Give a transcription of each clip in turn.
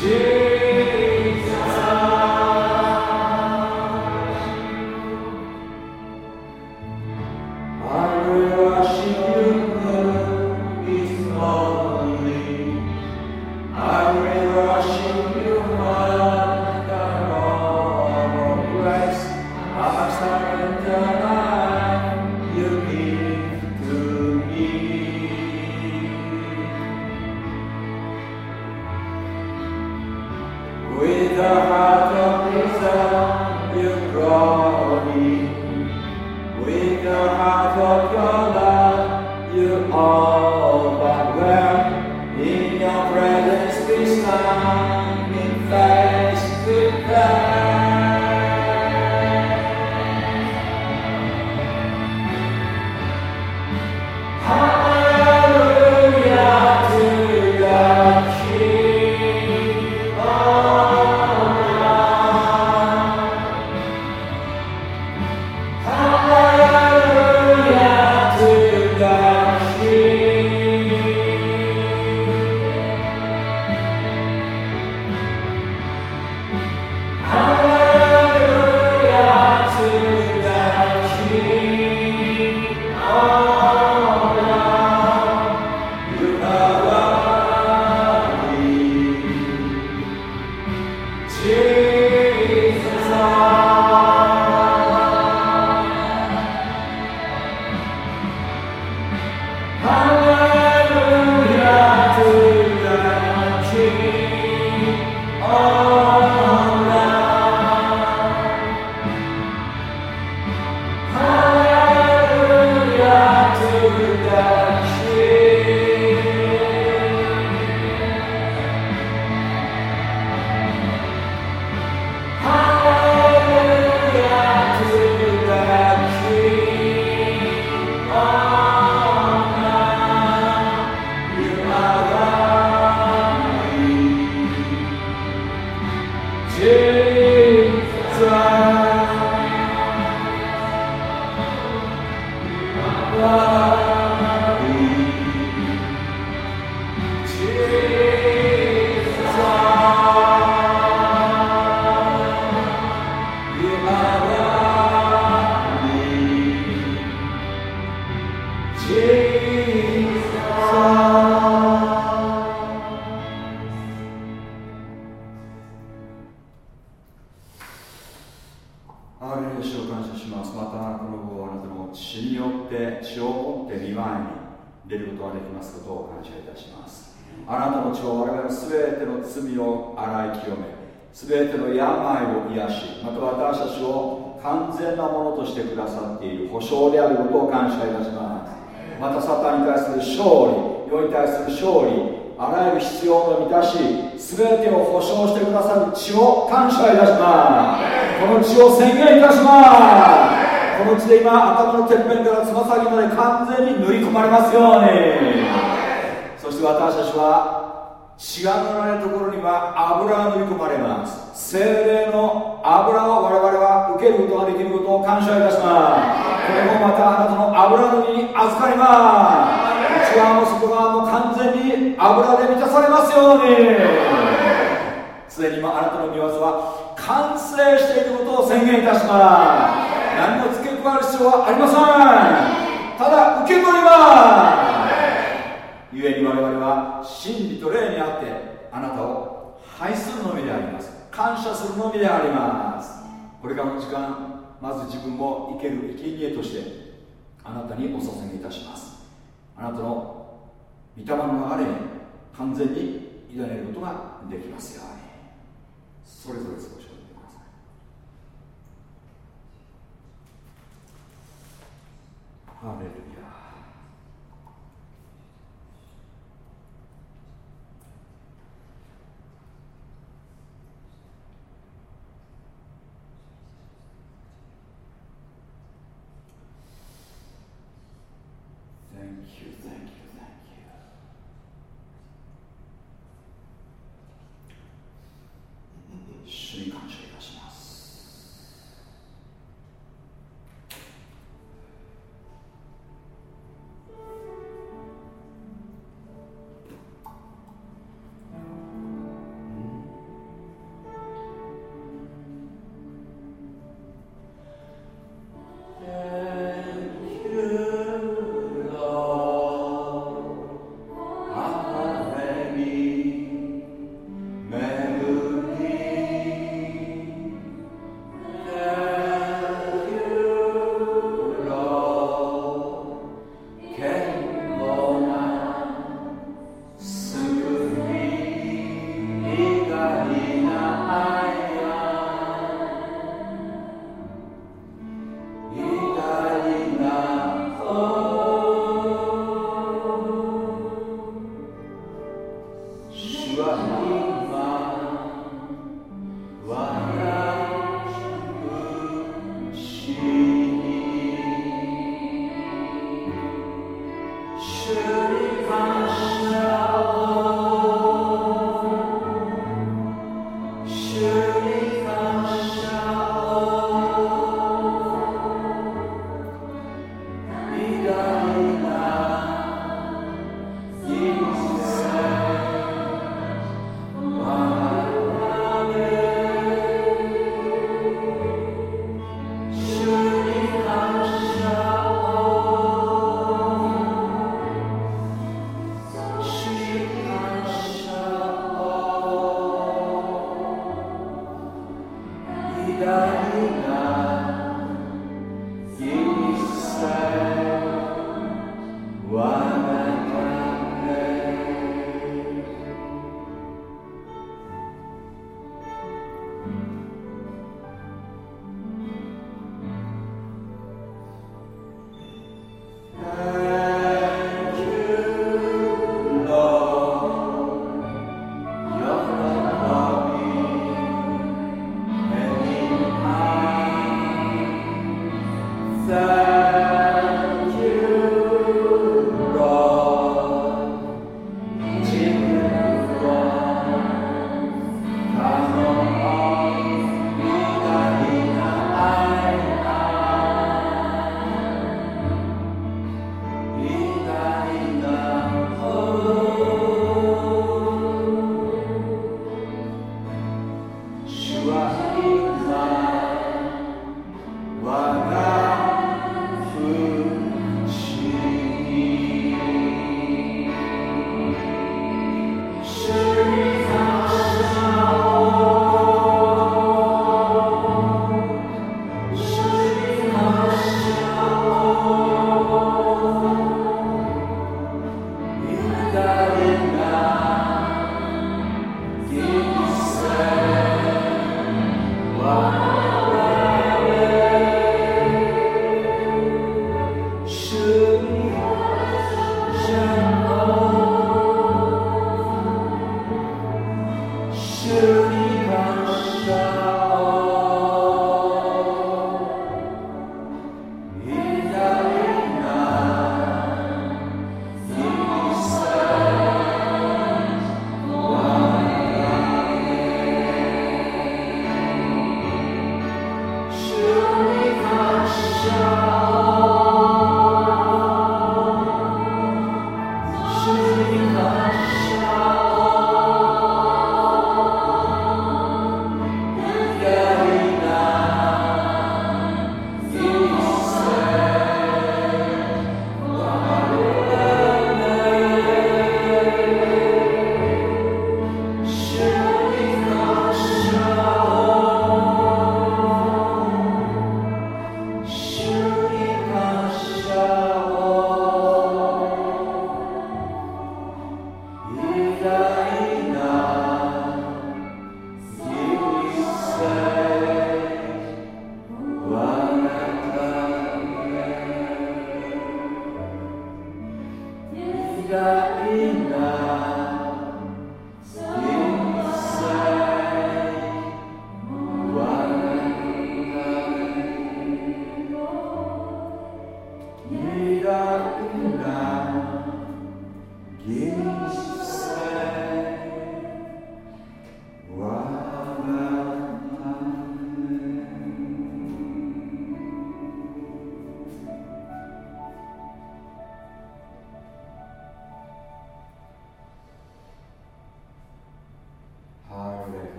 今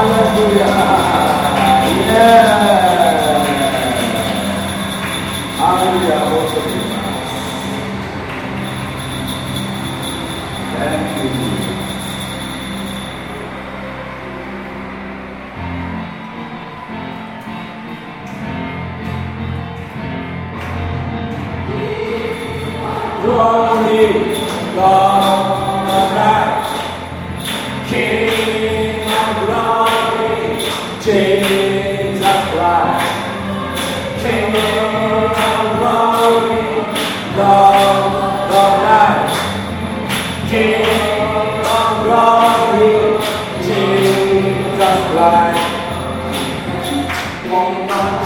私たち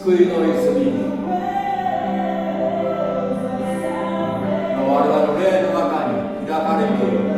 escolhi nós ali. Na hora da mulher, não vai cair. Irá cair.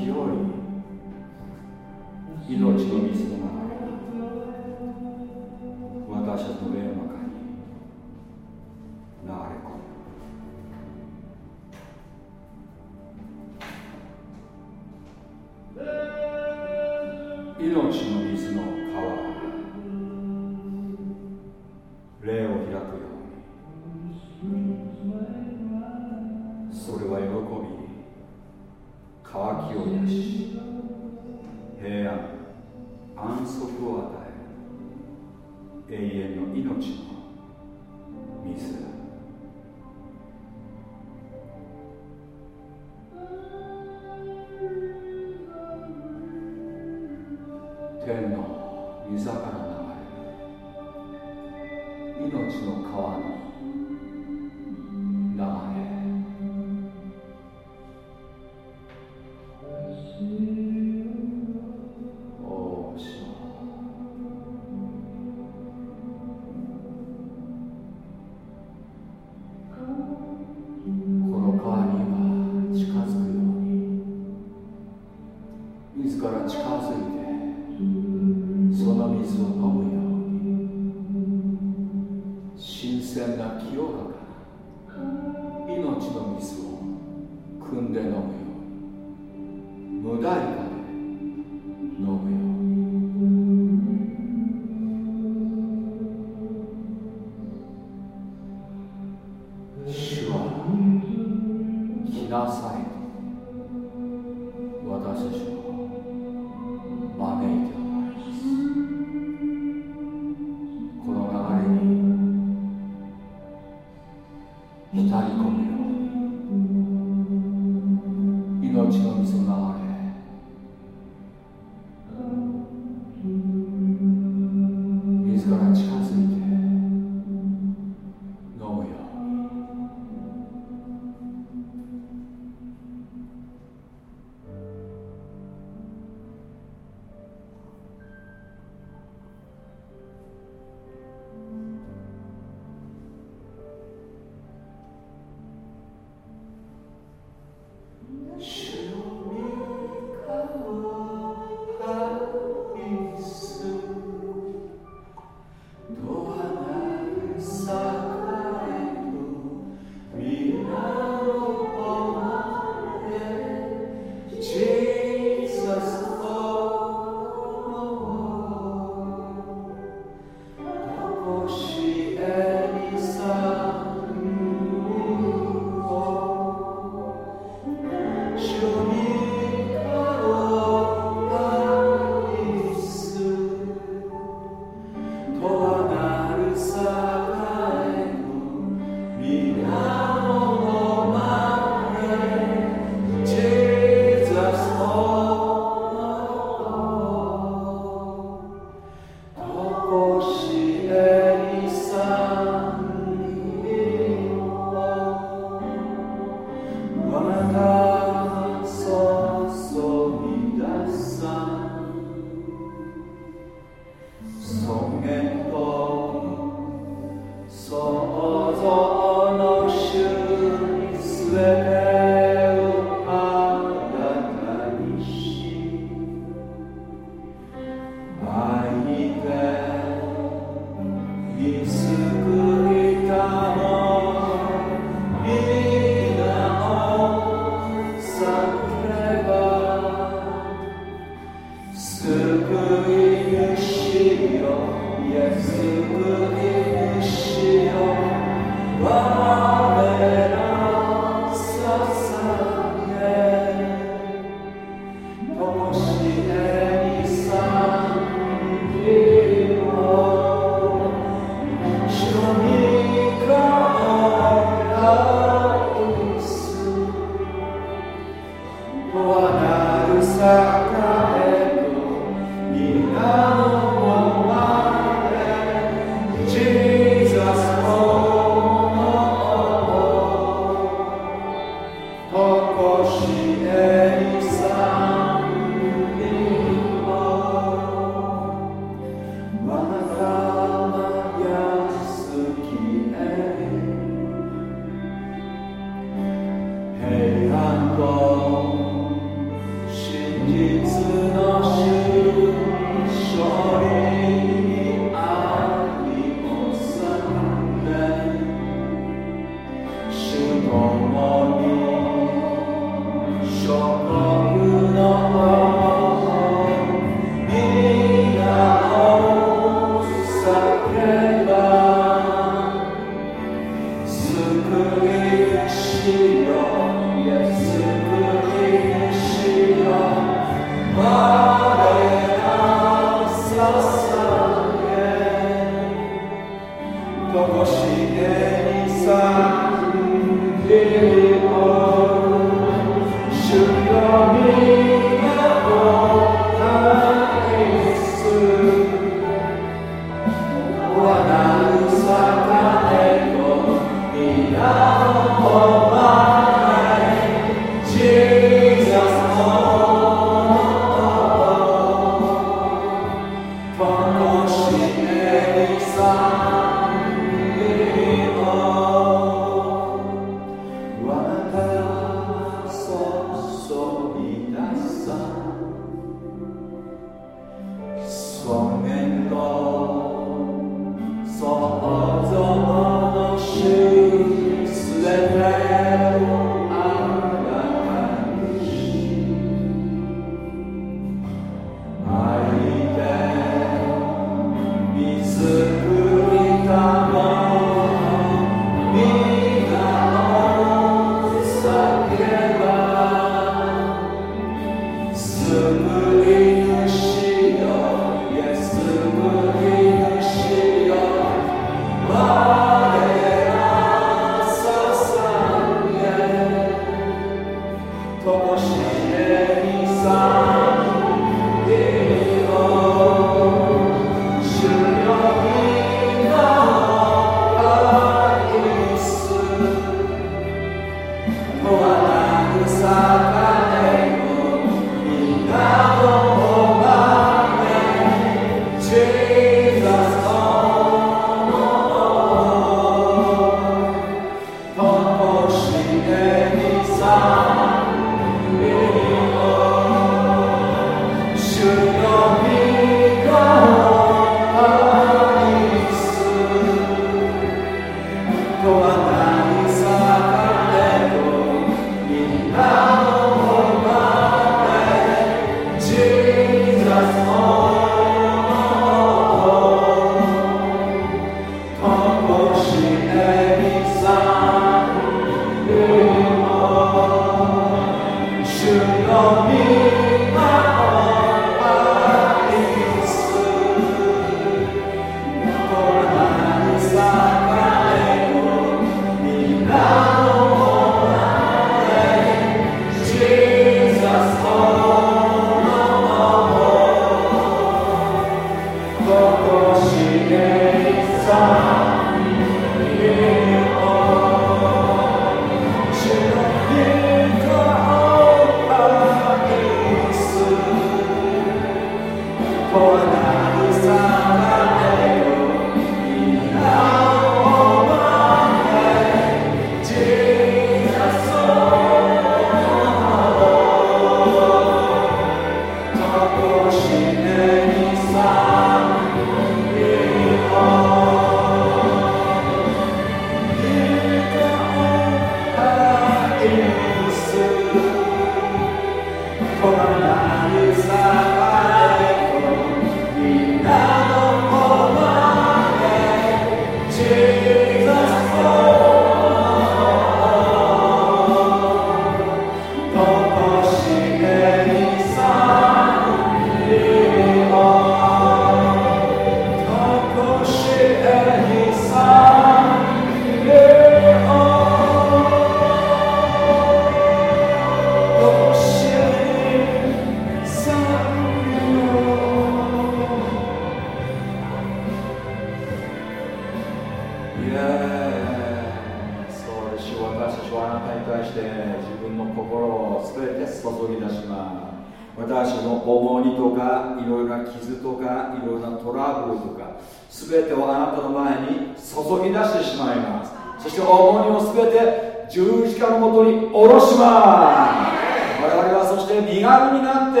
イエスそうです。私たちはあなたに対して自分の心を全て注ぎ出します。私の重荷とかいろいろな傷とかいろいろなトラブルとか全てをあなたの前に注ぎ出してしまいます。そして重荷を全て十字架のもとに下ろします。我々はそして身軽になって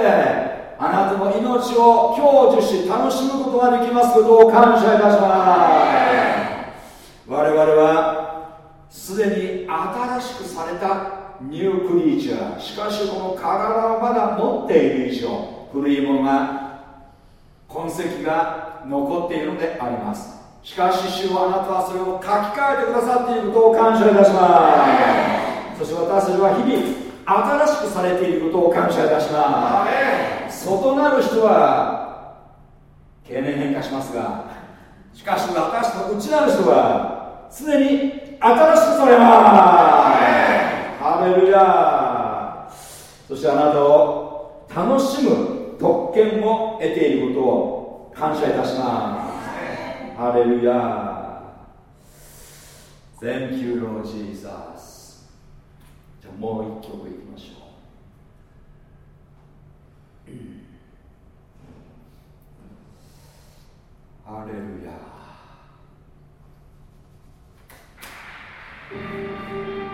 あなたの命を享受し楽しむことができます。ことを感謝いたします。我々はすでに新しくされたニュークリーチャーしかしこの体をまだ持っている以上古いものが痕跡が残っているのであります。しかし主はあなたはそれを書き換えてくださっていることを感謝いたします。そして私たちは日々新しくされていることを感謝いたします。外なる人は経年変化しますがしかし私の内なる人は常に新しくされます。ハレルヤそしてあなたを楽しむ特権も得ていることを感謝いたします。ハレルヤ Thank you, Lord Jesus. じゃあもう一曲いきましょうハレルヤ Thank you.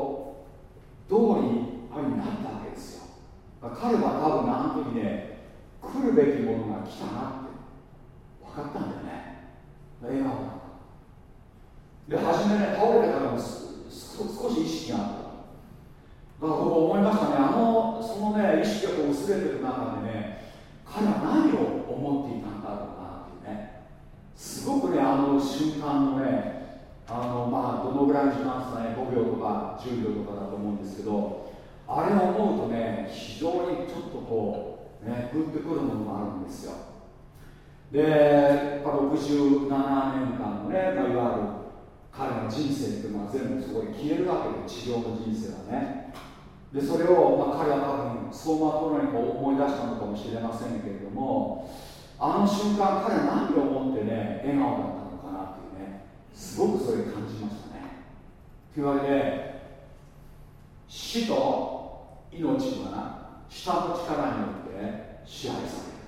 と通りにあるになったわけですよ。彼は多分あの時ね来るべきものが来たなって分かったんだよね。笑顔だった。で初めね倒れてからも少し意識があった。だから僕思いましたね。あのそのね意識がこう薄れてる中でね彼は何を思っていたんだろうなっていうね。すごくねあの瞬間のねあのまあどのぐらいの時間ですかね5秒とか10秒とかだと思うんですけどあれを思うとね非常にちょっとこうねグッとくるものがあるんですよ。で67年間のね、まあ、いわゆる彼の人生っていうのは全部そこで消えるわけで地上の人生はね。でそれを、まあ、彼は多分走馬灯のように思い出したのかもしれませんけれどもあの瞬間彼は何を思ってね笑顔だったすごくそれ感じましたね。というわけで死と命はな下の力によって支配される。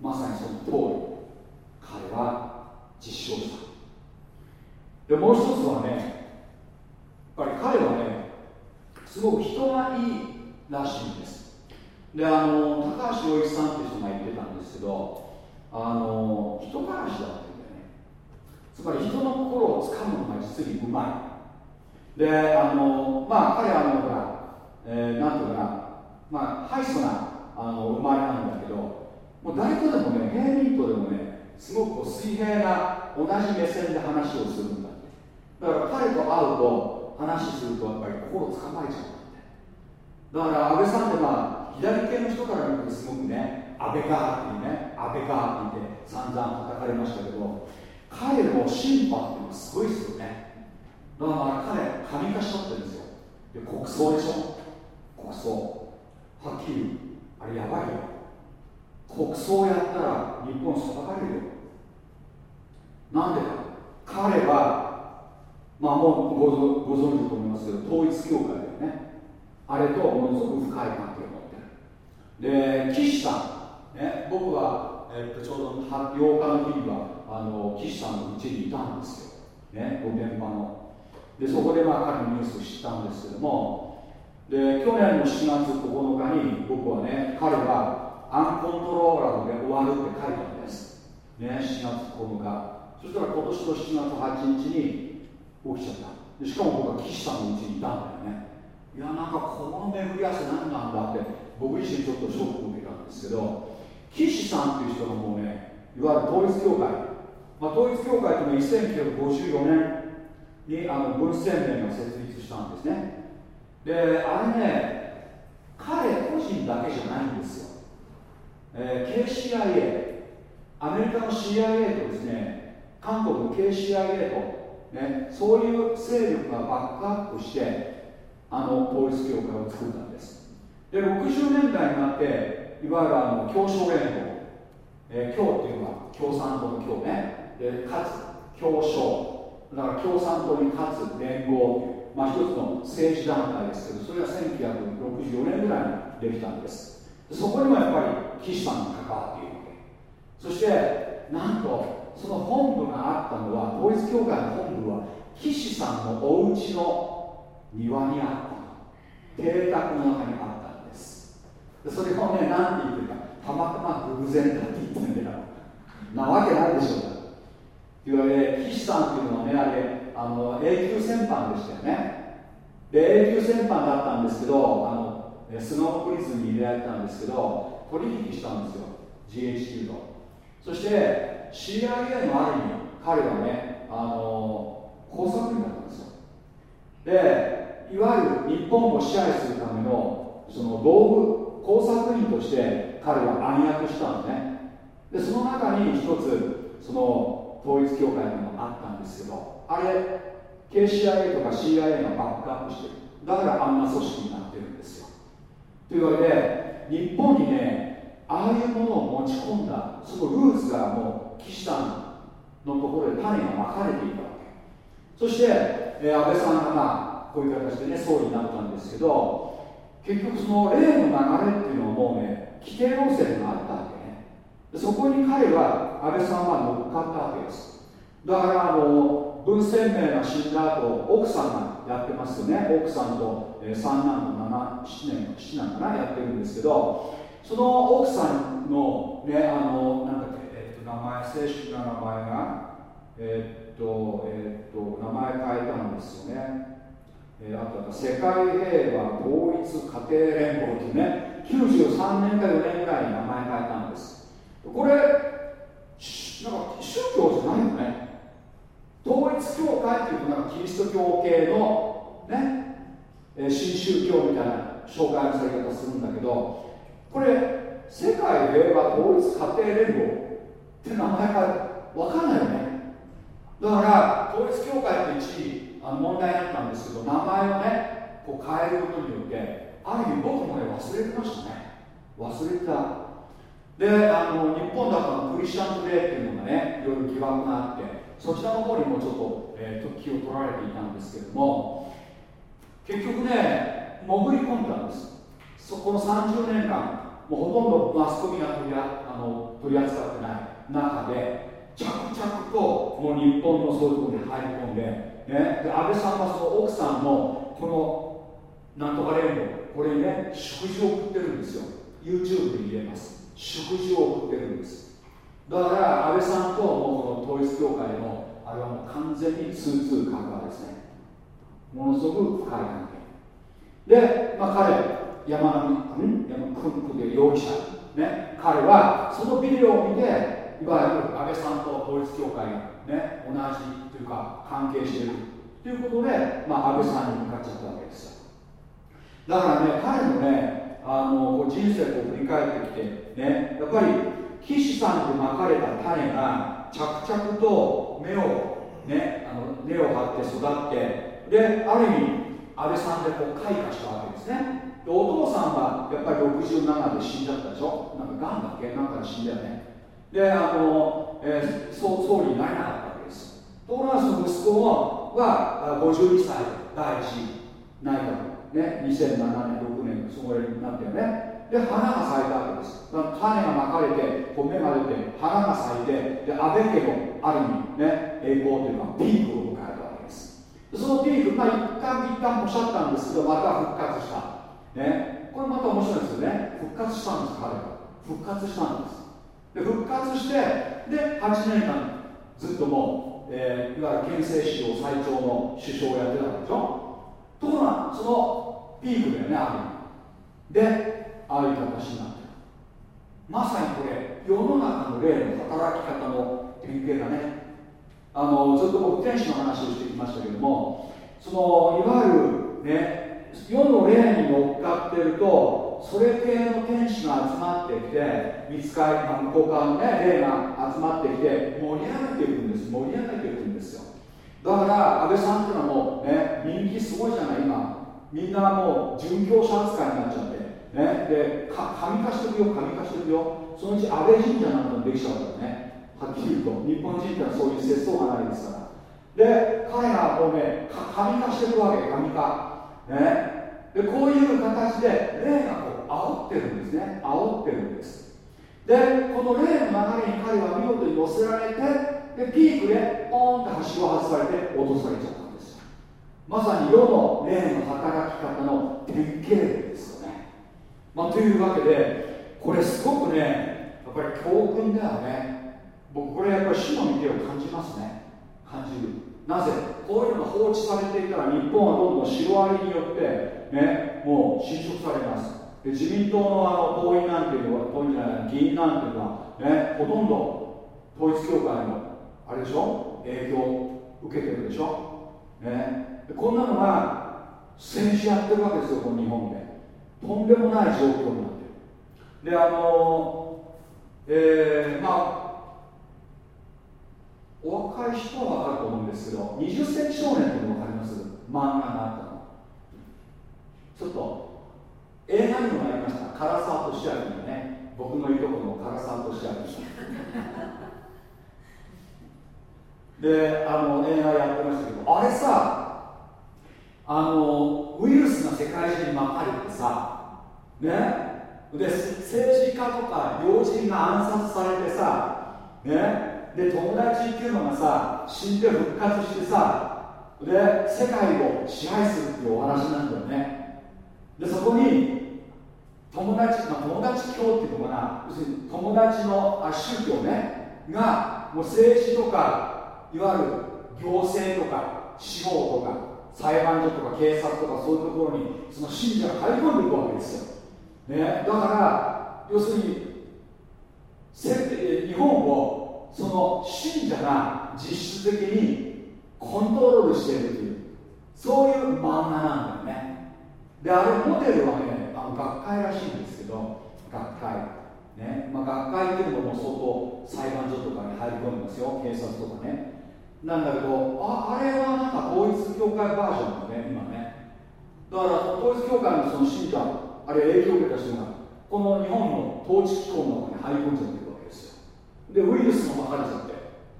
まさにその通り。彼は実証した。でもう一つはねやっぱり彼はねすごく人がいいらしいんです。であの高橋洋一さんっていう人が言ってたんですけどあの人からしだって。つまり人の心をつかむのが実にうまい。であのまあ彼はあのほら、えー、なんていうかな。まあハイソなあの生まれなんだけどもう誰とでもね平民とでもねすごくこう水平な同じ目線で話をするんだだから彼と会うと話するとやっぱり心をつかまれちゃうんだって。だから安倍さんってまあ左系の人から見るとすごくね安倍かっていうね安倍かって言って散々叩かれましたけど彼の審判っていうのはすごいですよね。だから彼神化しちゃってるんですよ。で国葬でしょ。国葬。はっきりあれやばいよ。国葬やったら日本を裁かれるよ。なんでか彼はまあもうごご存知だと思いますけど統一教会だよね。あれとものすごく深い関係を持ってる。で岸さん、ね、僕は、えっとちょうど8日の日にはあの岸さんのうちにいたんですよ、ね、ご現場の。でそこでまあ彼のニュースを知ったんですけども。で去年の7月9日に僕はね彼はアンコントローラーで終わるって書いたんです、ね、7月9日。そしたら今年の7月8日に起きちゃった。でしかも僕は岸さんのうちにいたんだよね。いやなんかこの巡り合わせ何なんだって僕自身ちょっとショックを受けたんですけど岸さんっていう人がもうねいわゆる統一教会、まあ、統一教会というのは1954年にあの文鮮明が設立したんですね。であれね彼個人だけじゃないんですよ、えー、KCIA アメリカの CIA とですね韓国の KCIA とね、そういう勢力がバックアップしてあの統一教会を作ったんです。で60年代になっていわゆるあの共商連合、えー、共っていうのは共産党の共ね。でかつ共商だから共産党に勝つ連合まあ、一つの政治団体ですけどそれは1964年ぐらいにできたんです。そこにもやっぱり岸さんが関わっているわけそしてなんとその本部があったのは統一教会の本部は岸さんのお家の庭にあった邸宅の中にあったんです。それをね何て言ってるか。たまたま偶然だって言ってんだよなわけないでしょう。かいわけで岸さんっていうのはねあれあの永久戦犯でしたよね。で永久戦犯だったんですけどあのスノープリズンに入れられたんですけど取引したんですよ。GHQ とそして CIA のある意味彼はねあの工作員だったんですよ。でいわゆる日本を支配するためのその道具工作員として彼は暗躍したんですね。でその中に一つその統一教会というのがあったんですけどあれ KCIA とか CIA がバックアップしてるだからあんな組織になってるんですよ。というわけで日本にねああいうものを持ち込んだそのルーツがもう岸さんのところで種がまかれていたわけ。そして、えー、安倍さんがこういう形でね総理になったんですけど結局その例の流れっていうのはもうね規定路線があったそこに彼は安倍さんは乗っかったわけです。だからあの文鮮明が死んだ後奥さんがやってますよね。奥さんと、えー、三男と七七年七男かなやってるんですけどその奥さんのねあのなんだっけ、え、っと名前正式な名前がえ、っとえ、っと名前変えたんですよねえー、あと世界平和統一家庭連合っていうね93年か4年ぐらいに名前変えたんですこれなんか宗教じゃないよね。統一教会っていうとなんかキリスト教系のね、新宗教みたいな紹介のされ方するんだけどこれ世界平和統一家庭連合って名前が分かんないよね。だから統一教会って一時あの問題だったんですけど名前をねこう変えることによってある意味僕もね忘れてましたね。忘れたであの日本だとクリスチャントデーっていうのがねいろいろ疑惑があってそちらの方にもちょっと,、えー、と気を取られていたんですけれども結局ね潜り込んだんです。そこの30年間もうほとんどマスコミが取りあの取り扱ってない中で着々ともう日本のそういうところに入り込んで,、ね、で安倍さんはその奥さんのこのなんとか連合これにね祝辞を送ってるんですよ。YouTube で言えます。祝辞を送ってるんです。だから安倍さんともうこの統一教会のあれはもう完全にツーツー関わですねものすごく深い関係。で、まあ、彼山上ん？山クンクで容疑者。ね。彼はそのビデオを見ていわゆる安倍さんと統一教会がね同じというか関係している。ということで、まあ、安倍さんに向かっちゃったわけですよ。だからね彼のねあの人生を振り返ってきてねやっぱり岸さんでまかれた種が着々と芽をねあの根を張って育ってである意味安倍さんでこう開花したわけですね。でお父さんはやっぱり67で死んじゃったでしょ？なんかがんだっけ？なんかで死んだよね。であの、えー、総総理になれなかったわけです。ところがその息子は52歳第一内閣ね2007年6年そこになったよね。で花が咲いたわけです。種がまかれてこう芽が出て花が咲いてで安倍家のある意味ね栄光というかピークを迎えたわけです。そのピークまあ一旦一旦おっしゃったんですけどまた復活した。ね。これまた面白いですよね。復活したんです彼は。復活したんです。で復活してで8年間ずっともう、えー、いわゆる憲政史上最長の首相をやってたわけでしょ。ところがそのピークだよねある意味。でああいう形になってる。まさにこれ世の中の霊の働き方の典型だね。あのずっと僕天使の話をしてきましたけどもそのいわゆるね世の霊に乗っかってるとそれ系の天使が集まってきて見つかり、向こう側のね霊が集まってきて盛り上げていくんです。盛り上げていく。だから安倍さんっていうのはもうね人気すごいじゃない今。みんなもう准教者扱いになっちゃってね。でか神化していくよ神化していくよ。そのうち安倍神社なんかもできちゃうからね。はっきり言うと日本人ってのはそういう節操がないですから。で彼がもうね神化していくわけ神化ね。でこういう形で霊がこう煽ってるんですね。煽ってるんです。でこの霊の流れに彼は見事に乗せられてでピークでポーンと橋を外されて落とされちゃったんです。まさに世の霊の働き方の典型例ですよね、まあ、というわけでこれすごくねやっぱり教訓だよね。僕これやっぱり死の見てを感じますね。感じる。なぜ？こういうのが放置されていたら日本はどんどんシロアリによってねもう侵食されます。で自民党のあの党員なんていうのは党員じゃない議員なんていうのはねほとんど統一教会のあれでしょ？影響受けてるでしょ？ね。こんなのが政治やってるわけですよこの日本で。とんでもない状況になってる。であのえー、まあお若い人は分かると思うんですけど20世紀少年って分かります？漫画があったの。ちょっと映画にもなりました。唐沢俊明のね僕のいとこの唐沢俊明。であの映画やってましたけどあれさあのウイルスが世界中にまかれてさね？で政治家とか要人が暗殺されてさね？で友達っていうのがさ死んで復活してさで世界を支配するっていうお話なんだよね。でそこに友達、まあ、友達教っていうのかな？要するに友達のあ宗教ね？がもう政治とかいわゆる行政とか司法とか裁判所とか警察とかそういうところにその信者が入り込んでいくわけですよ。ね、だから要するに日本をその信者が実質的にコントロールしているというそういう漫画なんだよね。であれモデルはねあの学会らしいんですけど学会。ね。まあ、学会っていうのも相当裁判所とかに入り込んでますよ警察とかね。なんだけどああれはなんか統一教会バージョンだね今ね。だから統一教会のその信者あるいは影響を受けた人がこの日本の統治機構の中に入り込んじゃってるわけですよ。でウイルスもまかれちゃって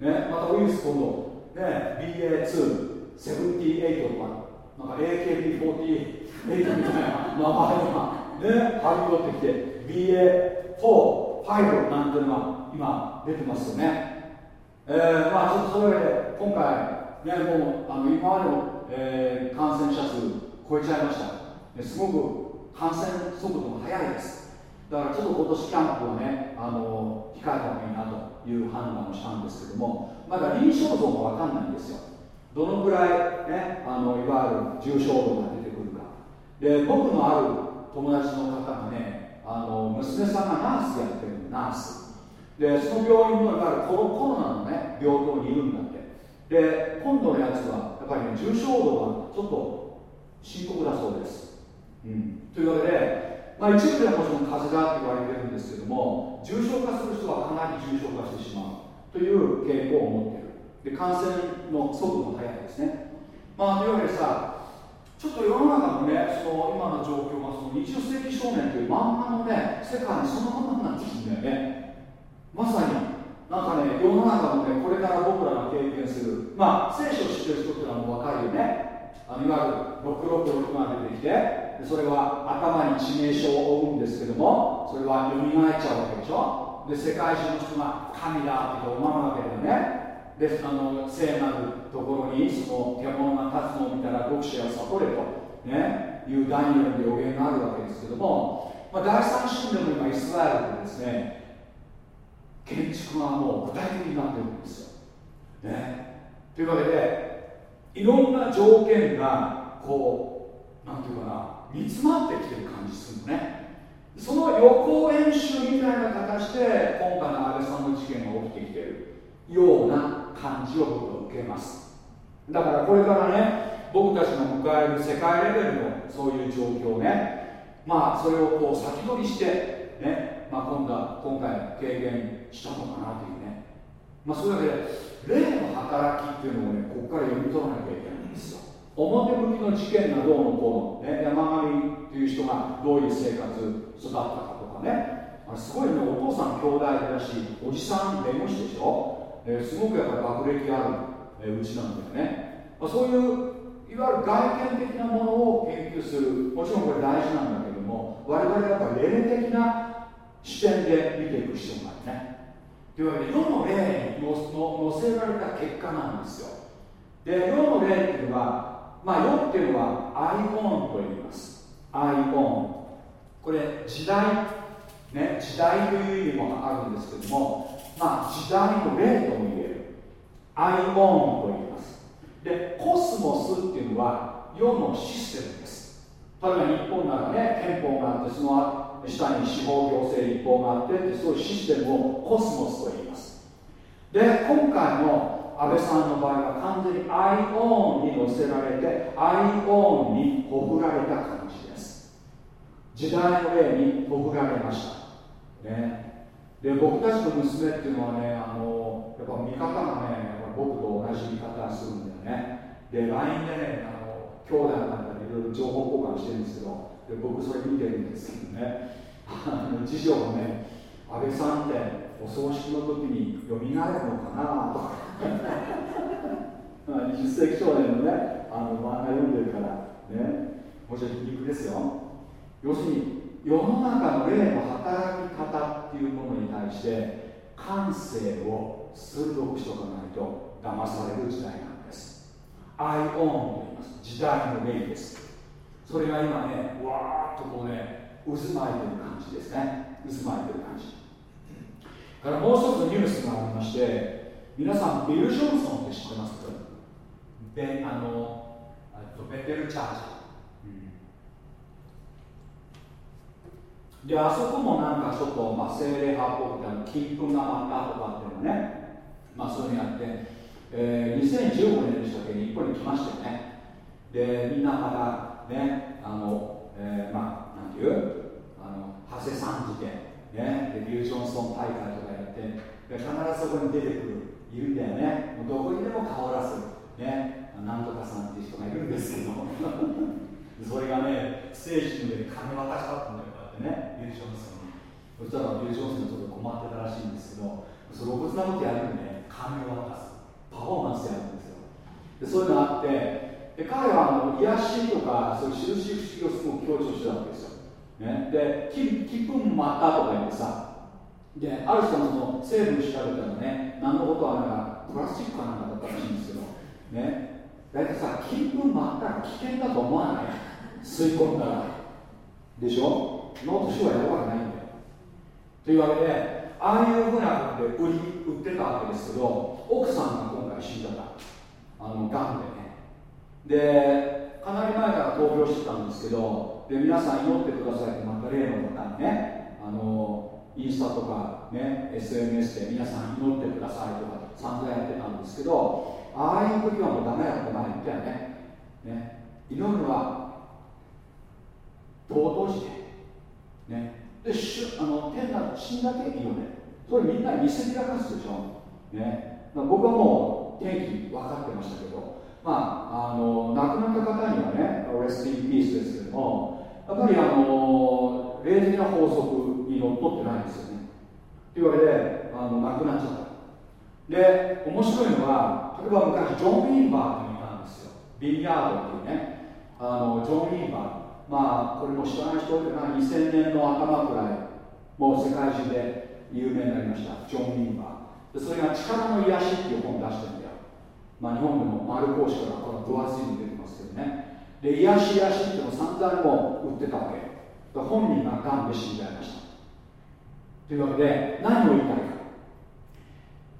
ねまたウイルス今度ね BA278 とかなんか AKB48 みたいな名前がねはびこってきて BA45 なんていうのが今出てますよね。えー、まあちょっとそれで今回ねもうあの今までの、えー、感染者数超えちゃいました。すごく感染速度が速いです。だからちょっと今年キャンプをねあの控えた方がいいなという判断をしたんですけどもまだ臨床像も分かんないんですよ。どのくらいねあのいわゆる重症度が出てくるか。で僕のある友達の方がねあの娘さんがナースやってるナース。でその病院のいわゆるコロコロナのね病棟にいるんだって。で今度のやつはやっぱりね重症度がちょっと深刻だそうです。うん、というわけで、まあ、一部ではもちろん風邪だって言われてるんですけども重症化する人はかなり重症化してしまう。という傾向を持っている。で感染の速度が速いですね。まあというわけでさちょっと世の中のねその今の状況がその20世紀少年という漫画のね世界にそのままになってきてんだよね。まさになんかね世の中のねこれから僕らが経験するまあ聖書を知ってる人っていうのはもう分かるよね。あのいわゆる666が出てきてそれは頭に致命傷を負うんですけどもそれは蘇っちゃうわけでしょで世界中の人が神だって思うわけだよねであの聖なるところにその獣が立つのを見たら読者は悟れと、ね、いうダニエルの予言があるわけですけども、まあ、第三神でも今イスラエルでですね建築がもう具体的になってるんですよ、ね、というわけでいろんな条件がこうなんていうかな煮詰まってきてる感じするのね。その予行演習みたいな形で今回の安倍さんの事件が起きてきてるような感じを僕は受けます。だからこれからね僕たちが迎える世界レベルのそういう状況ね。まあそれをこう先取りしてね、まあ、今度は今回軽減したのかなというね。まあそういうわけで霊の働きっていうのをねここから読み取らなきゃいけないんですよ。表向きの事件がどうのこうの、ね、山上という人がどういう生活育ったかとかね。あれすごいねお父さん兄弟だしおじさん弁護士でしょ、えー、すごくやっぱり学歴ある、えー、うちなんだよね、まあ、そういういわゆる外見的なものを研究するもちろんこれ大事なんだけども我々はやっぱり霊的な視点で見ていく必要があるね。というわけで世の霊に乗せられた結果なんですよ。で世の霊っていうのはまあ世っていうのはアイコンと言います。アイコン。これ時代ね時代という意味もあるんですけどもまあ時代の例とも言える。アイオンと言います。でコスモスっていうのは世のシステムです。例えば日本ならね憲法があってその下に司法行政立法があってそういうシステムをコスモスと言います。で今回の安倍さんの場合は完全にアイオンに乗せられてアイオンにほふられた感じです。時代の霊にほふられました。ね。で僕たちの娘っていうのはねあのやっぱ見方がね僕と同じ見方するんだよね。で LINE でねあの兄弟なんかでいろいろ情報交換してるんですけどで僕それ見てるんですけどね。あの次女がね安倍さんってお葬式の時によみがえるのかなとか。20世紀少年のねあの漫画読んでるからね。もちろん皮肉ですよ。要するに世の中の霊の働き方っていうものに対して感性を鋭くしとかないと騙される時代なんです。I own と言います。時代の霊です。それが今ねわーっとこうね渦巻いてる感じですね。渦巻いてる感じ。からもう一つニュースがありまして皆さんビル・ジョンソンって知ってます？ベあのベテルチャージ、うん、であそこもなんかちょっと、まあ、精霊派っぽくて金粉が舞ったとかっていうのね。まあそういうのやって、えー、2015年でしたっけ？日本に来ましたよね。でみんなまたねあの、えー、まあなんていう？あの長谷さん事件ねでビル・ジョンソン大会とかやってで必ずそこに出てくるいるんだよね。もうどこにでも顔を出すねなんとかさんっていう人がいるんですけど。それがねステージの上で金渡したってんだよこうやってねビル・ジョンソンに。そしたらビル・ジョンソンちょっと困ってたらしいんですけどその露骨なことやるんで金を渡す。パフォーマンスやるんですよ。でそういうのあってで彼はあの癒しとかそういう印不思議をすごく強調してたわけですよ、ね、で気気分またとか言ってさである人のその成分調べたらね何のことはなんかプラスチックかなんかだったらしいんですけどね。大体さ金粉舞ったら危険だと思わない？吸い込んだら。でしょ？脳と死はやるわけないんだよ。というわけでああいうふうなことで売り売ってたわけですけど奥さんが今回死んじゃった。あのがんでね。でかなり前から投票してたんですけどで皆さん祈ってくださいってまた例の方にねあのインスタとかね SNS で皆さん祈ってくださいとか散々やってたんですけどああいう時はもうダメだって前言ったよね。ね。祈るのは尊してね。でしあの天なる死んだけいいよねそれみんなに見せびらかすでしょ、ね、僕はもう天気分かってましたけどまああの亡くなった方にはねレスティンピースですけどもやっぱりあの霊的な法則にのっとってないんですよね。というわけであの亡くなっちゃった。で面白いのは例えば昔ジョン・ウィンバーっていうのがいたんですよ。ビンヤードっていうね。あのジョン・ウィンバー。まあこれも知らない人っていうのは2000年の頭くらいもう世界中で有名になりました。ジョン・ウィンバー。それが力の癒しっていう本を出してるまあ日本でも丸講師からこの分厚いに出てますけどね。で癒し癒しっていうのを散々も売ってたわけ。本人ががんで死んじゃいました。というわけで何を言いたいか。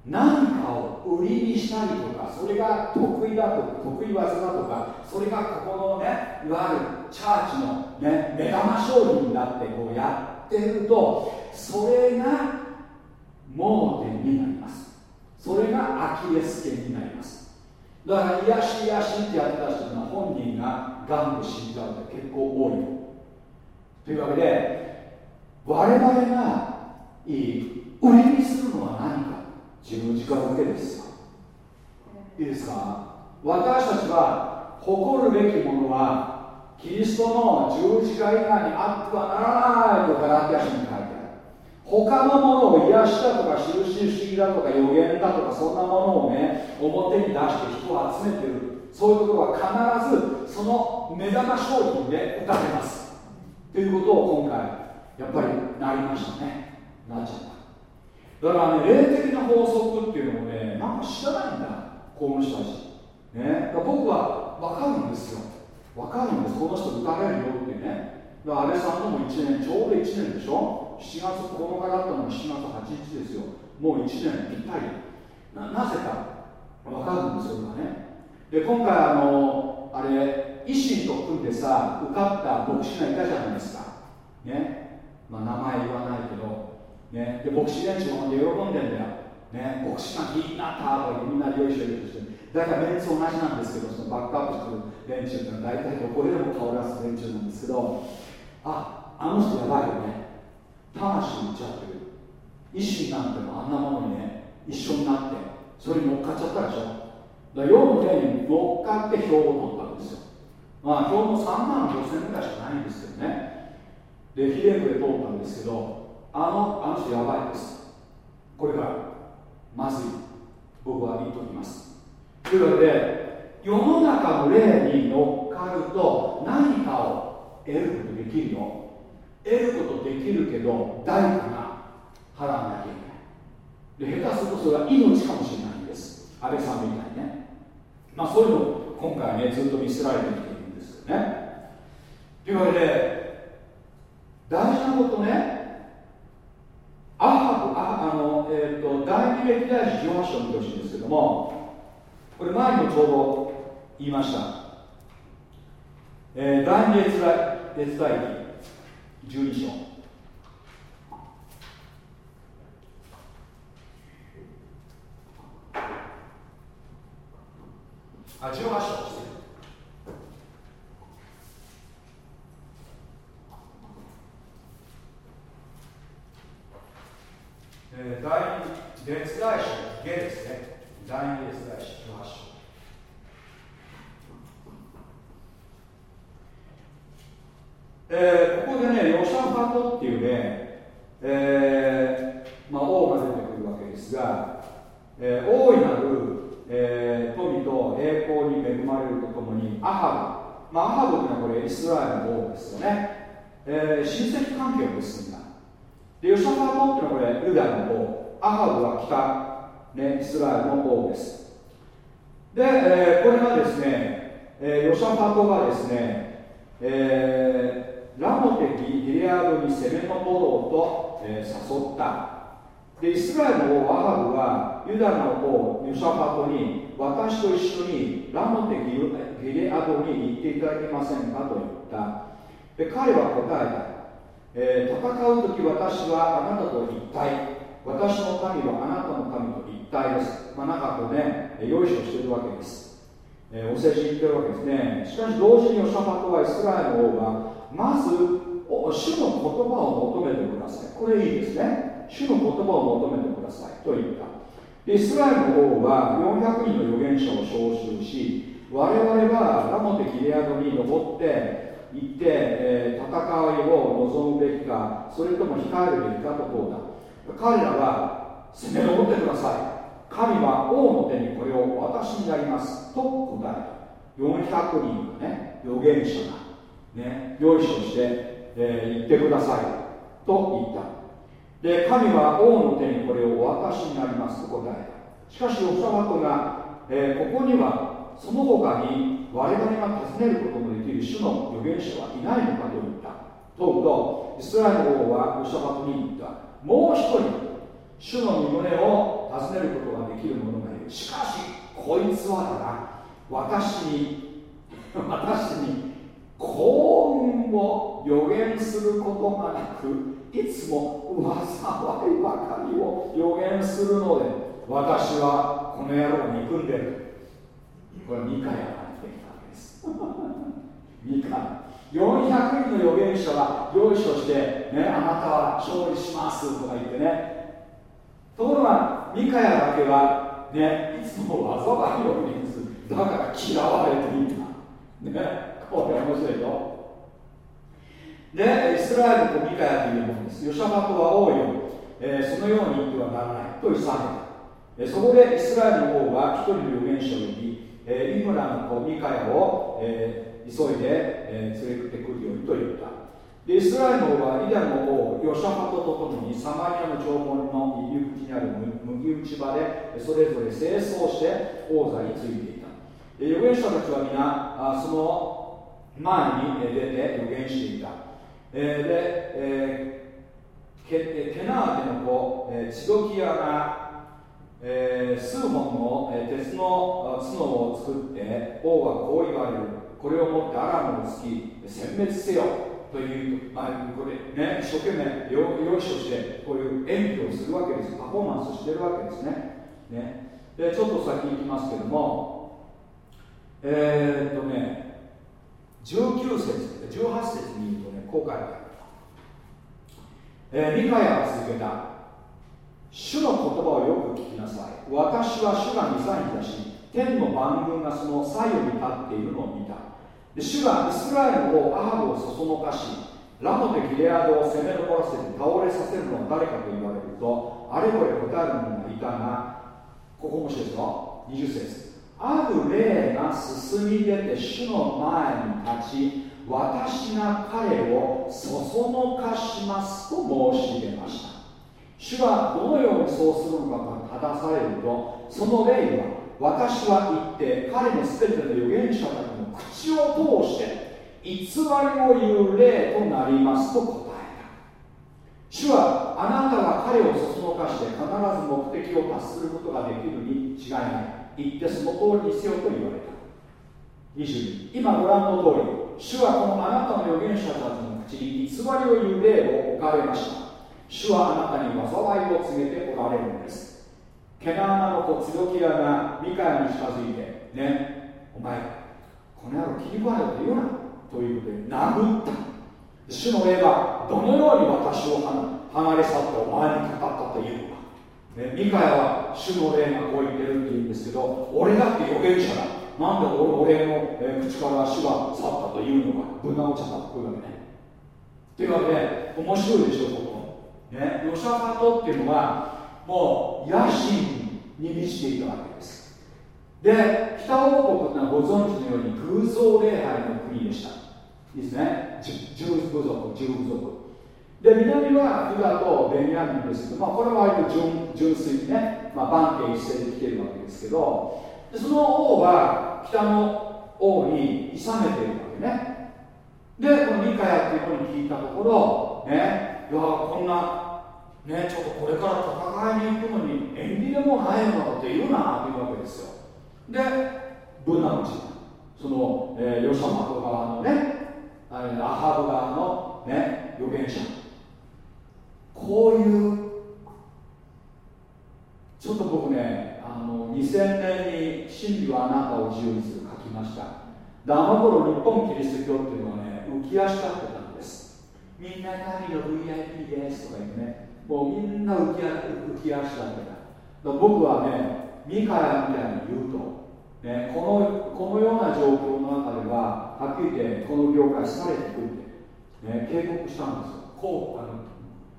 何かを売りにしたりとかそれが得意だとか得意技だとかそれがここのねいわゆるチャーチの、ね、目玉商品だってこうやってるとそれが盲点になります。それがアキレス腱になります。だから癒し癒しってやってた人は本人ががんで死んじゃうって結構多い。というわけで我々がいい売りにするのは何か。十字架だけですいいですか？私たちは誇るべきものはキリストの十字架以外にあってはならないとガラティア書に書いて他のものを癒しだとか印不思議だとか予言だとかそんなものをね表に出して人を集めてる。そういうころは必ずその目玉商品で打たれます。ということを今回やっぱりなりましたね。なっちゃった。だからね霊的な法則っていうのもねなんか知らないんだ。この人たち。ね。僕は分かるんですよ。分かるんです。この人打たれるよってね。だから安倍さんのも1年ちょうど1年でしょ。7月9日だったのが7月8日ですよ。もう1年ぴったりなぜか分かるんですよ今ね。で今回あのあれ維新と組んでさ受かった牧師がいたじゃないですか。ね。まあ名前言わないけど。ね、で牧師連中も喜んでんだよ、ね、牧師がいいなったとかみんなでよいしょよいしょして。だからメンツ同じなんですけどそのバックアップする連中ってのは大体どこでも顔出す連中なんですけどああの人やばいよね。魂売っちゃってる。意志なんてもあんなものにね一緒になってそれに乗っかっちゃったでしょ。だから世の手に乗っかって票を取ったんですよ。まあ標も3万5千ぐらいしかないんですけどね。でヒレクで通ったんですけどあのあの人やばいです。これからまずい。僕は言っときます。というわけで世の中の霊に乗っかると何かを得ることできるよ。得ることできるけど代価が払わなきゃいけない。で下手するとそれは命かもしれないんです。安倍さんみたいにね。まあそういうのを今回ねずっと見せられてきているんですよね。というわけで大事なことねアハブああの、えーと、第二歴代史18章見てほしいんですけどもこれ前にもちょうど言いました、えー、第二列代列代記。12章。あ18章。ですねえー、第二列大書下ですね。第二列大書18章。えー、ここでねヨシャファトっていうね、えーまあ、王が出てくるわけですが、えー、大いなる、えー、富と栄光に恵まれるとともにアハブ、まあ、アハブというのはこれイスラエルの王ですよね、えー、親戚関係を結んだ。でヨシャファトっていうのはこれユダの王アハブは北、ね、イスラエルの王です。で、えー、これがですね、えー、ヨシャファトがですね、えーラモテキギレアドに攻め上ろうと、えー、誘った。でイスラエルの王アハブはユダの王ユシャファトに私と一緒にラモテギレアドに行っていただけませんかと言った。で彼は答えた。えー、戦う時私はあなたと一体。私の神はあなたの神と一体です、まあ、なんかこうね用意書してるわけです、えー、お世辞言ってるわけですね。しかし同時にヨシャファトはイスラエルの王がまず主の言葉を求めてください。これいいですね。主の言葉を求めてくださいと言った。でイスラエルの王は400人の預言者を招集し我々はラモテ・ギレアドに登って行って、えー、戦いを望むべきかそれとも控えるべきかとこうだ。彼らは攻め上ってください。神は王の手にこれを私になりますと答えた。400人のね預言者が。ね、用意書して、えー、言ってください。と言った。で神は王の手にこれをお渡しになります。と答えた。しかしヨサバトが、えー、ここにはその他に我々が尋ねることのできる主の預言者はいないのかと言った。問うとイスラエル王はヨサバトに言った。もう一人主の身胸を尋ねることができる者がいる。しかしこいつはだな。私に 私に幸運を予言することがなくいつも災いばかりを予言するので私はこの野郎に憎んでる。これミカヤが出てきたわけです。ミカ400人の預言者は用意書して、ね、あなたは勝利しますとか言ってね。ところがミカヤだけは、ね、いつも災いを予言するだから嫌われていた、ね、面白いよ。でイスラエルとミカヤというものです。ヨシャファトは王よ、えー、そのように言ってはならないと急げた、え、そこでイスラエルの王が一人の預言者を呼び、えー、イムラの子ミカヤを、えー、急いで、えー、連れてくるようにと言った。でイスラエルの王はイダの王ヨシャファトとともにサマリアの城門の入り口にある麦打ち場でそれぞれ清掃して王座についていた。預言者たちは皆あその前に出て予言していた、えー、で、えー、ケケナーテの子、えー、チドキアが、えー、数本の、えー、鉄の角を作って王はこう言われる。これを持ってアラムを突き殲滅せよ。という、まあ、これね一生懸命用意書してこういう演技をするわけです。パフォーマンスしてるわけですね。ね。でちょっと先行きますけども。えー、っとね。19節18節に言うとねこう書いてある、えー、ミカヤが続けた。主の言葉をよく聞きなさい。私は主が御座に出し天の万軍がその左右に立っているのを見た。で主がイスラエルをアハブをそそのかしラモテギレアドを攻め残らせて倒れさせるのは誰かと言われるとあれこれ答える者がいたがここ面白いですよ。20節。ある霊が進み出て主の前に立ち私が彼をそそのかしますと申し入れました。主はどのようにそうするのかと正されるとその霊は私は言って彼の全ての預言者たちの口を通して偽りを言う霊となりますと答えた。主はあなたが彼をそそのかして必ず目的を達することができるに違いない。言ってその通りにせよと言われた。22今ご覧の通り主はこのあなたの預言者たちの口に偽りを言う霊を置かれました。主はあなたに災いを告げておられるのです。ケナーナの子ツドキアがミカヤに近づいてねお前この野郎切り離れて言うなということで殴った。主の霊はどのように私を離れ去ってお前に語ったという、ね、ミカヤは主の霊がこう言ってるって言うんですけど俺だって預言者だ。なんで俺の、え口から主が去ったというのかぶん殴っちゃったこういうわけね。というわけで面白いでしょここ。ねヨシャファトっていうのはもう野心に満ちていたわけです。で北王国っていうのはご存知のように偶像礼拝の国でした。いいですね。十部族十部族。で南はユダとベニヤミンですけど、まあ、これは割と純純粋にね、まあ、万家一斉で来てるわけですけどでその王は北の王に諌めているわけね。でこのミカヤっていうのに聞いたところねいやこんなねちょっとこれから戦いに行くのに縁起でもないのって言うなっていうわけですよ。でブナムチその、えー、ヨシャマト側のねアハブ側のね預言者。こういうちょっと僕ねあの2000年に真理はあなたを自由にする書きました。であの頃日本キリスト教っていうのはね浮き足立ってたんです。みんな神の VIP ですとか言ってね。もうみんな浮き浮き足立ってた。僕はねミカヤみたいに言うとね、このこのような状況の中でははっきり言ってこの業界されてくるって、ね、警告したんですよ。こうあの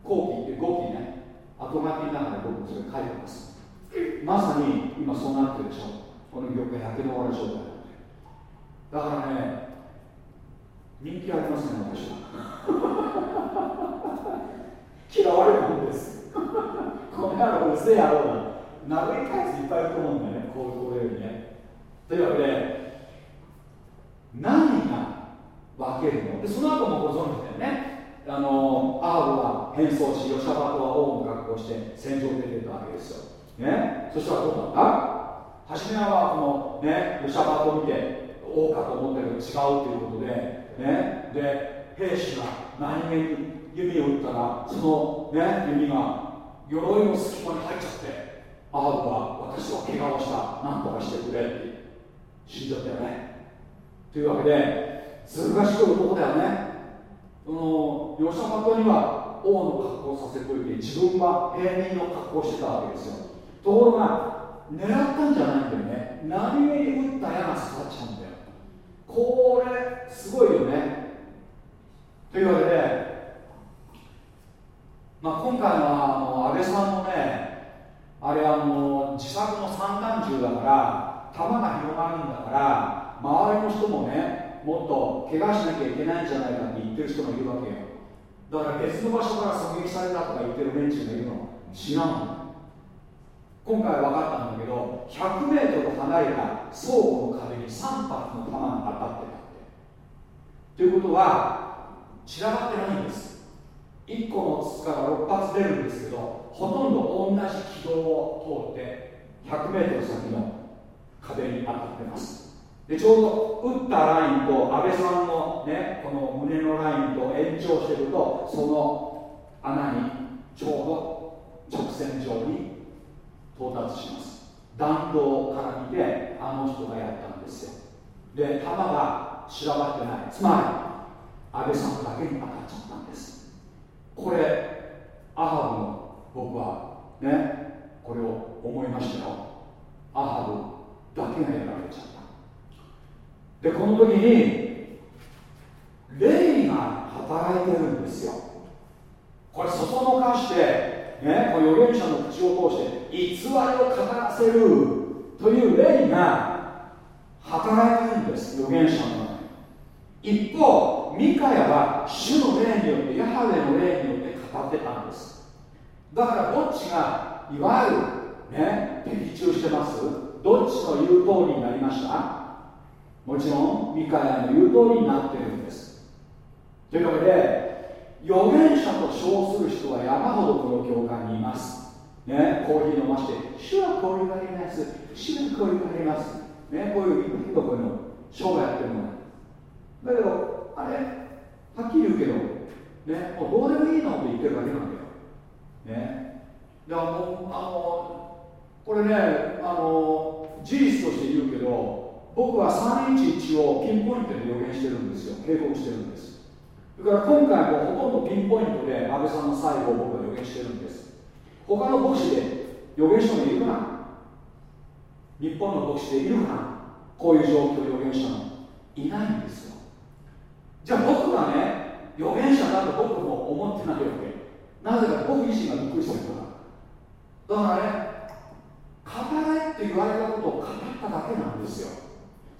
後期って5期ね後書きの中で僕それ書いてます。まさに今そうなってるでしょ。この業界焼け野原状態。だからね人気ありますね私は。嫌われるんです。この野郎うせえ野郎だ。殴り返すいっぱいいると思うんだよねこうこういうにね。というわけで何が分けるの？でその後もご存知だよね。あのアーブは変装しヨシャバトは王の格好して戦場に出てたわけですよ、ね、そしたらどうなった？初めはこの、ね、ヨシャバトを見て王かと思ったけど違うということで、ね、で兵士が何気に弓を撃ったらその、ね、弓が鎧の隙間に入っちゃってアーブは私は怪我をした何とかしてくれって死んじゃったよね。というわけでずる賢い男だよね。そのヨシャマトには王の格好をさせといて自分は平民の格好をしてたわけですよ。ところが狙ったんじゃないんだよね。何気に撃った矢が刺さっちゃうんだよ。これすごいよね。というわけで、まあ、今回はあの安倍さんのねあれはもう自作の散弾銃だから弾が広がるんだから周りの人もねもっと怪我しなきゃいけないんじゃないかって言ってる人がいるわけよ。だから別の場所から狙撃されたとか言ってる連中がいるの。違うの。今回分かったんだけど 100m 離れた倉庫の壁に3発の弾が当たってたって。ということは散らばってないんです。1個の筒から6発出るんですけどほとんど同じ軌道を通って 100m 先の壁に当たってます。でちょうど打ったラインと安倍さんの、ね、この胸のラインと延長してるとその穴にちょうど直線上に到達します。弾道から見てあの人がやったんですよ。で弾が散らばってない。つまり安倍さんだけに当たっちゃったんです。これアハブの僕はねこれを思いましたよ。アハブだけがやられちゃった。でこの時に霊が働いてるんですよ。これそそのかしてねこの預言者の口を通して偽りを語らせるという霊が働いてるんです預言者の一方ミカヤは主の霊によってヤハウェの霊によって語ってたんです。だからどっちがいわゆるね的中してます？どっちの言う通りになりました？もちろんミカヤの言う通りになってるんです。というわけで預言者と称する人は山ほどこの教会にいます。ねコーヒー飲まして主はこう言われます。主はこう言われます。ねこういういっぱいこういうの商売やってるの。だけどあれはっきり言うけどねもうどうでもいいのって言ってるだけなんだよ。ね。だからもうあのこれねあの事実として言うけど僕は311をピンポイントで予言してるんですよ。警告してるんです。それから今回もほとんどピンポイントで安倍さんの最後を僕は予言してるんです。他の牧師で予言者もいるかな？日本の牧師でいるかな？こういう状況予言者もいないんですよ。じゃあ僕がね預言者だと僕も思ってないわけ。なぜか僕自身がびっくりしてるか。らだからね語れって言われたことを語っただけなんですよ。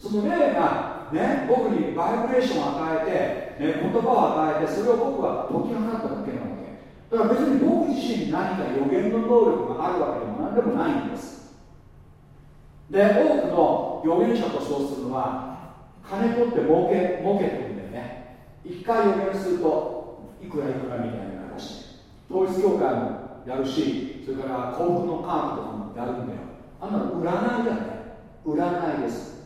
その霊が、ね、僕にバイブレーションを与えて、ね、言葉を与えてそれを僕は解き放っただけなわけ。だから別に僕自身に何か予言の能力があるわけでも何でもないんです。で多くの預言者と称するのは金取って儲け儲けてるんだよね。一回予言するといくらいくらみたいな話。統一教会もやるしそれから幸福のカードとかもやるんだよ。あんなの占いだね占いです。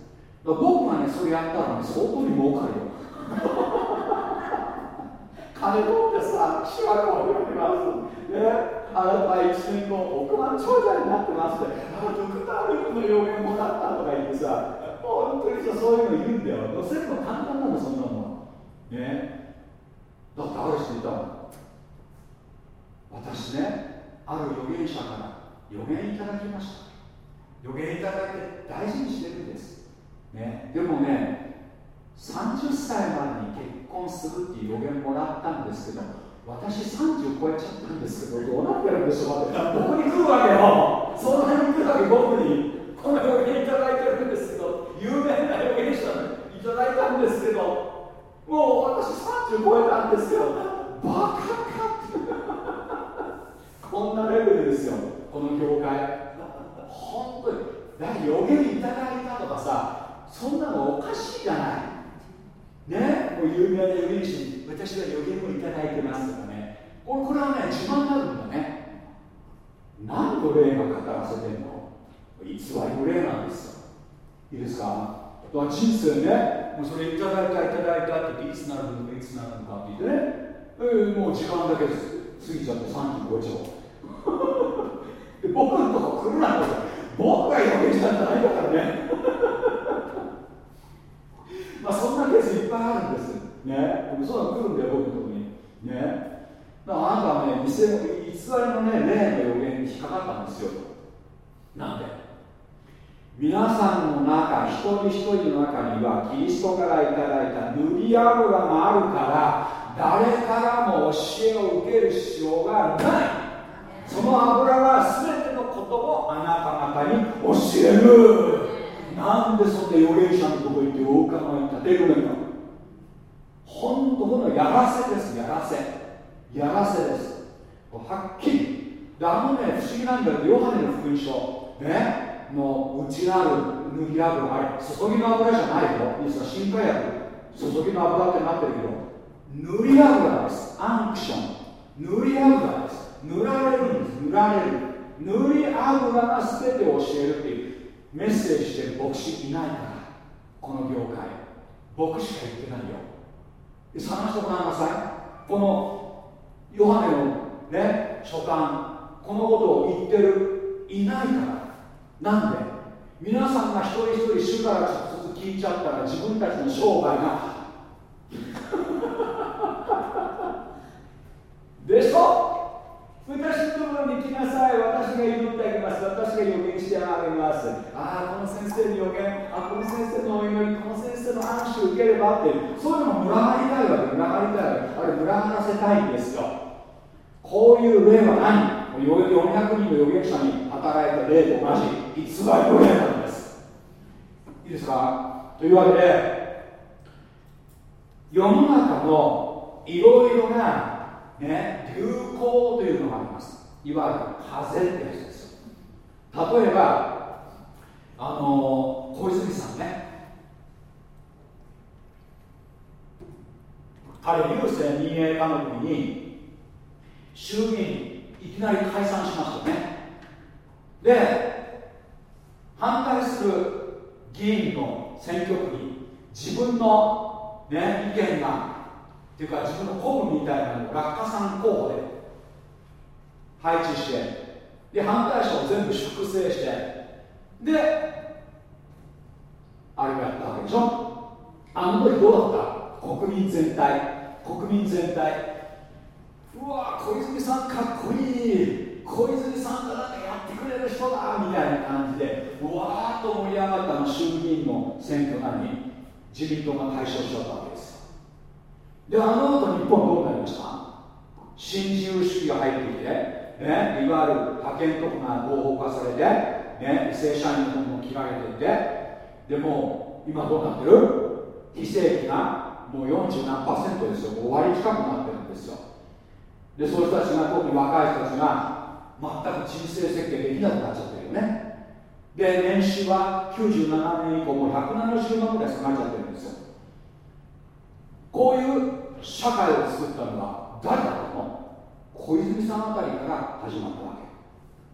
僕がねそれやったらね相当に儲かるよ。金取ってさ主はこう言われます。ね。あなたは一年後億万長者になってますって。あドクター・ルクの予言もらったとか言ってさ本当にさそういうの言うんだよ。せるの簡単なのそんなの。ね。だってある人いたの私ねある預言者から予言いただきました。予言いただいて大事にしてるんですね、でもね30歳までに結婚するっていう予言もらったんですけど私30超えちゃったんですけどどうなってるんでしょうってここに来るわけよ。その辺に来るわけ僕にこの予言いただいてるんですけど有名な予言者いただいたんですけどもう私30超えたんですけどバカかって。こんなレベルですよ。この業界。本当に。だ予言いただいたとかさそんなのおかしいじゃない。ね？もう有名な預言者私は予言をいただいてますとかね。これこれはね自慢になるんだね。何の霊が語らせてんの偽りの霊なんですよ。いいですか？あとは人生ねもうそれいただいたいただいたって言っていつなるのかいつなるのかって言ってね、えー、もう時間だけです。過ぎちゃって35兆。僕のとこ来るなと僕が予言したんじゃないんだからね。まあそんなケースいっぱいあるんです。ね。そういうの来るんだよ僕のとこに。ね。だからあなたはね偽偽りのね霊の予言に引っかかったんですよ。なんで？皆さんの中一人一人の中にはキリストからいただいた塗り油があるから誰からも教えを受ける必要がない。その油は全てのことをあなた方に教えるなんでそんな預言者のとこ行って王冠に立てるの？か本当のやらせですやらせ。やらせです。はっきり。あのね不思議なんだけどヨハネの福音書。ね？の内なる塗り油あれ。注ぎの油じゃないよ。いいですか新化薬。注ぎの油ってなってるけど。塗り油です。アンクション。塗り油です。塗られるんです。塗られる。塗り油が全てを教えるっていう。メッセージしてる牧師いないからこの業界。牧師しか言ってないよ。探してごらんなさいこのヨハネのね書簡このことを言ってるいないから。なんで？皆さんが一人一人主から直接聞いちゃったら自分たちの商売が。でしょ私のところに来なさい。私が祈ってあげます。私が予言してあげます。ああこの先生の予言あこの先生のお祈りこの先生の安心を受ければっていうそういうのも群がりたいわけ。群がりたいわけ。あれ群がらせたいんですよ。こういう例は何？400人の預言者に働いた例と同じ。偽りの例なんです。いいですか？というわけで世の中のいろいろな、ね、流行というのがあります。いわゆる風ってやつです例えばあの小泉さんね。彼郵政民営化の時に衆議院いきなり解散しましたね。で反対する議員の選挙区に自分の、ね、意見がっていうか自分の公務みたいなのを落下さん候補で配置してで反対者を全部粛清してであれをやったわけでしょ？あの時どうだった？国民全体。国民全体。うわ小泉さんかっこいい。小泉さんがなんかやってくれる人だみたいな感じでうわーっと盛り上がったの衆議院の選挙なのに自民党が解消しちゃったわけ。であの後日本どうなりました？新自由主義が入ってきて、ね、いわゆる派遣とかが合法化されて、ね、正社員のも切られていてでも今どうなってる？非正規がもう40何パーセントですよ。5割近くなってるんですよ。でそういう人たちが特に若い人たちが全く人生設計できなくなっちゃってるよね。で年収は97年以降もう170万ぐらい下がっちゃってる。こういう社会を作ったのは誰だったの小泉さんあたりから始まったわけ、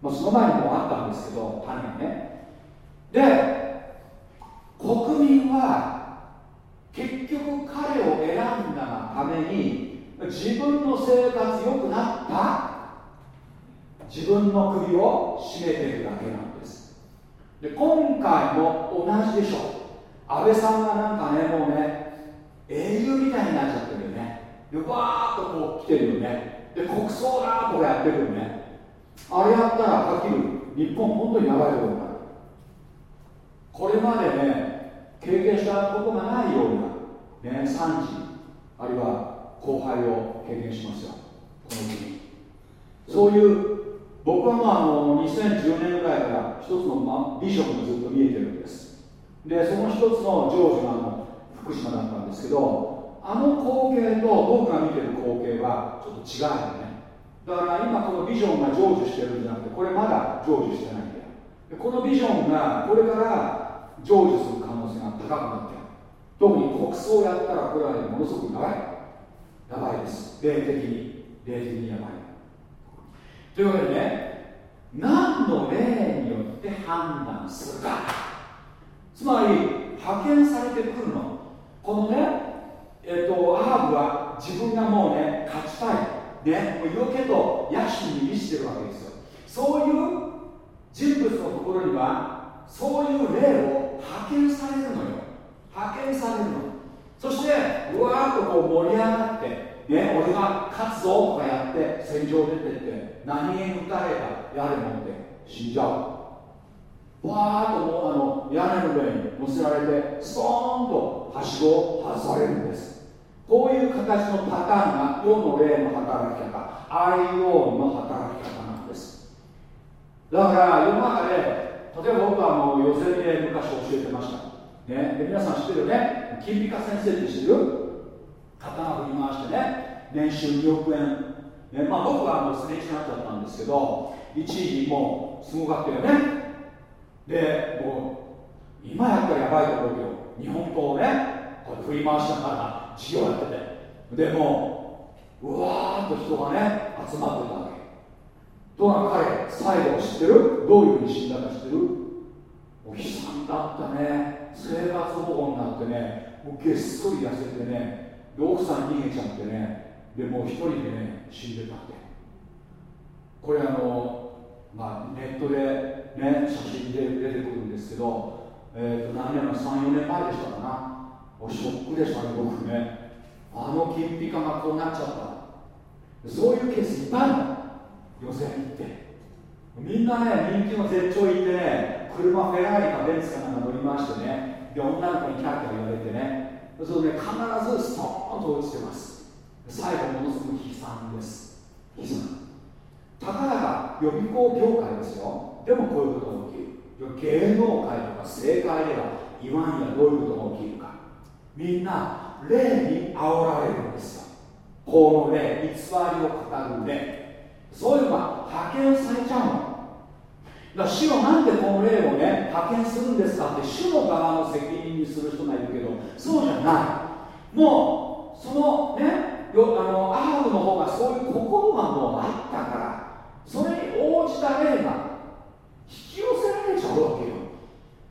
まあ、その前にもあったんですけど種ね。で国民は結局彼を選んだがために自分の生活良くなった。自分の首を絞めてるだけなんです。で今回も同じでしょ。う安倍さんがなんかねもうね英雄みたいになっちゃってるよね。でわーっとこう来てるよね。で国葬だとかやってるよね。あれやったらはっきり日本本当にやばいことになる。これまでね経験したことがないような、ね、惨事あるいは後輩を経験しますよ。この国そういう僕はまああの2010年ぐらいから一つのビジョンがずっと見えてるんです。でその一つの成就があの福島だったんですけどあの光景と僕が見てる光景はちょっと違うよね。だから今このビジョンが成就してるんじゃなくてこれまだ成就してないんだよ。でこのビジョンがこれから成就する可能性が高くなってる。特に国葬やったらこれはねものすごくやばい。やばいです。霊的に。霊的にやばい。というわけでね何の霊によって判断するか。つまり派遣されてくるの。このねえっ、とアーブは自分がもうね勝ちたい。ねもう色気と野心に満ちてるわけですよ。そういう人物のところにはそういう霊を派遣されるのよ。派遣されるの。そしてうわーっとこう盛り上がってね俺が勝つぞとかやって戦場出てって何に打たればやれもって死んじゃう。わーっともうあの屋根の上に乗せられてストーンとはしごを外されるんです。こういう形のパターンが世の霊の働き方 IO の働き方なんです。だから世の中で例えば僕はもう寄せで昔教えてました、ね、で皆さん知ってるよね？金美香先生って知ってる？刀振り回してね年収2億円、ねまあ、僕はもうすれ違っちゃったんですけど一時もうすごかったよね。でもう今やったらやばいと思うけど日本刀をねこう振り回しながら授業やってて。でもうわーっと人がね集まってたわけ。とは彼最後知ってる？どういうふうに死んだか知ってる？お悲惨だったね。生活保護になってねもうげっそり痩せてねで奥さん逃げちゃってねでもう一人でね死んでたって。これあの、まあ、ネットで、ね、写真で出てくるんですけど、えー、と何年の34年前でしたかな。ショックでしたね僕ね。あの金ピカがこうなっちゃった。そういうケースいっぱいある予選行って。みんなね人気の絶頂行ってね車フェラーリかベンツかなんか乗りましてねで女の子にキャーキャー言われてねそれで、ね、必ずストーンと落ちてます。最後ものすごく悲惨です。悲惨。たかだか予備校業界ですよ。でもこういうことが起きる。芸能界とか政界では言わんやどういうことが起きるか。みんな霊に煽られるんですよ。法の霊偽りを語る霊。そういうのが派遣されちゃうの。だから主はなんでこの霊をね派遣するんですかって主の側の責任にする人がいるけどそうじゃない。もうそのねよあのアーブの方がそういう心がもうあったから。それに応じた霊が引き寄せられちゃうわけよ。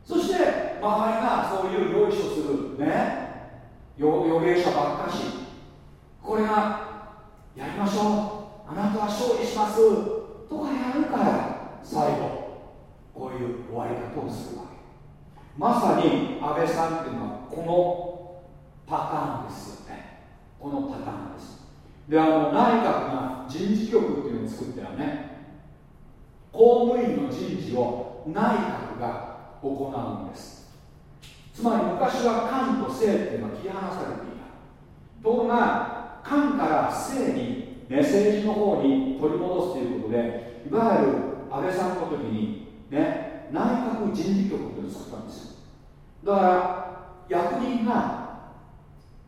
そして周りがそういう用意書するね預言者ばっかしこれがやりましょう。あなたは勝利します。とかやるから最後こういう終わり方をするわけ。まさに安倍さんっていうのはこのパターンですよね。このパターンです。であの内閣が人事局っていうのを作ってはね公務員の人事を内閣が行うんです。つまり昔は官と性っていうのは切り離されていた。ところが官から性に、ね、政治の方に取り戻すということでいわゆる安倍さんの時に、ね、内閣人事局というのを作ったんですよ。だから役人が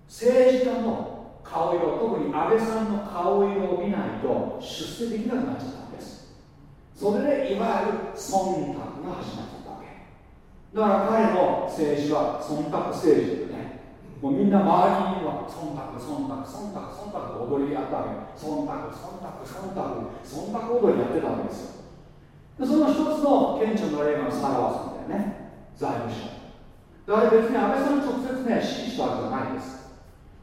政治家の顔色特に安倍さんの顔色を見ないと出世できなくなっちゃった。それでいわゆる忖度が始まったわけ。だから彼の政治は忖度政治でね。もうみんな周りには忖度忖度忖度忖度踊りやったわけ忖度忖度忖度忖度踊りやってたわけですよでその一つの顕著な例がサラワさんだよね財務省だから別に安倍さん直接ね指揮したわけじゃないです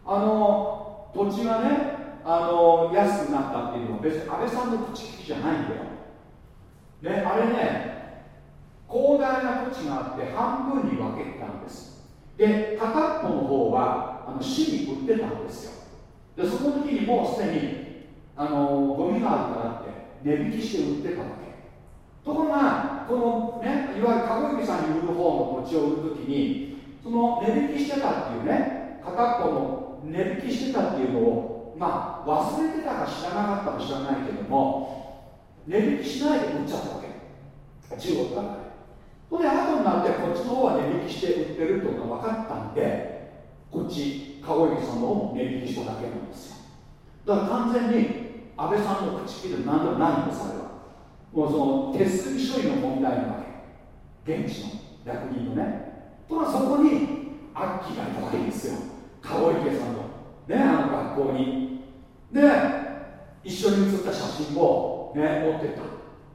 あの土地がねあの安くなったっていうのは別に安倍さんの口利きじゃないんだよねあれね広大な土地があって半分に分けたんです。で片っぽの方はあの市に売ってたんですよ。でその時にもうすでにあのゴミがあるからって値引きして売ってたわけ。ところがこのねいわゆる籠池さんに売る方の土地を売る時にその値引きしてたっていうね片っぽの値引きしてたっていうのをまあ忘れてたか知らなかったか知らないけども値引きしないで売っちゃったわけ。中国から。それで後になってこっちの方は値引きして売ってるというのが分かったんでこっち籠池さんの方も値引きしただけなんですよ。だから完全に安倍さんの口切るなんでもないんですあれは。もうその手すり処理の問題なわけ。現地の役人のね。とはそこにアッキーがいたわけですよ。籠池さんの。ねあの学校に。で一緒に写った写真をね。持ってった。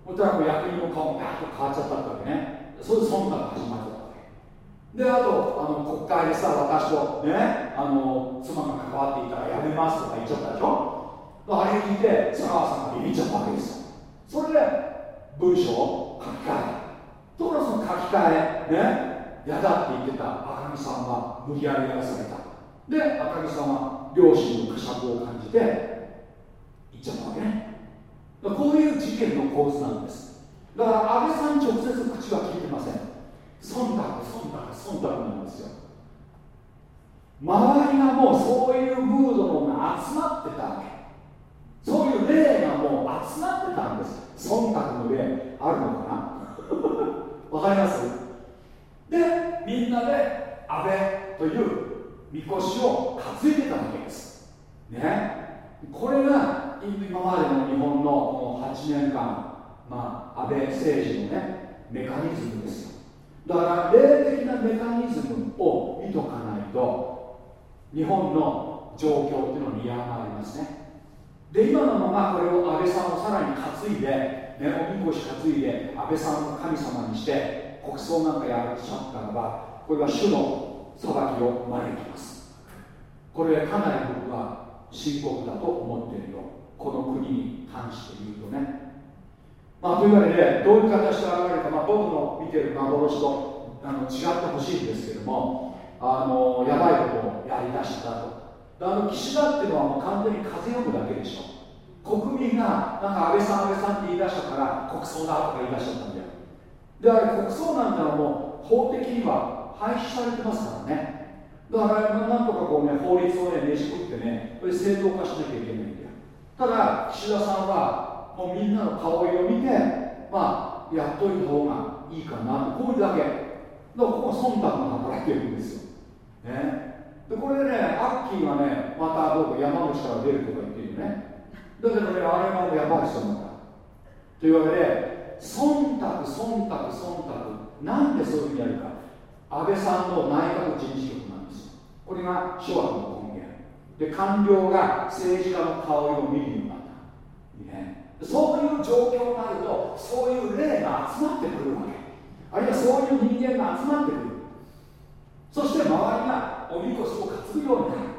そしたら役人の顔がガーッと変わっちゃったってわけね。そういう忖度が始まったわけ。であとあの国会でさ私とねあの妻が関わっていたらやめますとか言っちゃったでしょ。あれ聞いて佐川さんがビビっちゃったわけですよ。それで文章を書き換えところがその書き換えね嫌だって言ってた赤木さんは無理やりやらされた。で赤木さんは両親の呵責を感じて言っちゃったわけねこういう事件の構図なんです。だから安倍さん直接口は聞いてません。忖度忖度忖度なんですよ。周りがもうそういうムードのが集まってたわけ。そういう例がもう集まってたんです。忖度の例あるのかな？わかります？でみんなで安倍というみこしを担いでたわけです。ね？これが今までの日本のこの8年間まあ、安倍政治のねメカニズムですよ。だから霊的なメカニズムを見とかないと日本の状況っていうのに嫌がりますね。で今のままこれを安倍さんをさらに担いで、ね、おみこし担いで安倍さんを神様にして国葬なんかやっちゃったらばこれは主の裁きを招きます。これかなり僕は深刻だと思っているよこの国に関して言うとね。まあ、というわけでどういう形で現れるか、まあ、僕の見てる幻とあの違ってほしいんですけどもあのやばいことをやりだしたと。あの岸田っていうのはもう完全に風読むだけでしょ。国民がなんか安倍さん安倍さんって言い出したから国葬だとか言い出しちゃったんだよ。であれ国葬なんてのはもう法的には廃止されてますからね。だからなんとかこうね法律をねねじくってねこれ正当化しなきゃいけないんだよ。ただ岸田さんはもうみんなの顔色を見てまあやっといた方がいいかなこういうだけ。だからここは忖度が働いてるんですよ、ね、でこれでねアッキーがねまたどうか山口から出るとか言ってるよね。だけどねあれがやばい人なんだ。というわけで忖度忖度忖度。なんでそういうふうにやるか。安倍さんの内閣人事局。これが諸悪の根源で官僚が政治家の顔色を見るようになった、ね、そういう状況になるとそういう霊が集まってくるわけ。あるいはそういう人間が集まってくる。そして周りがおみこしを担ぐようになる。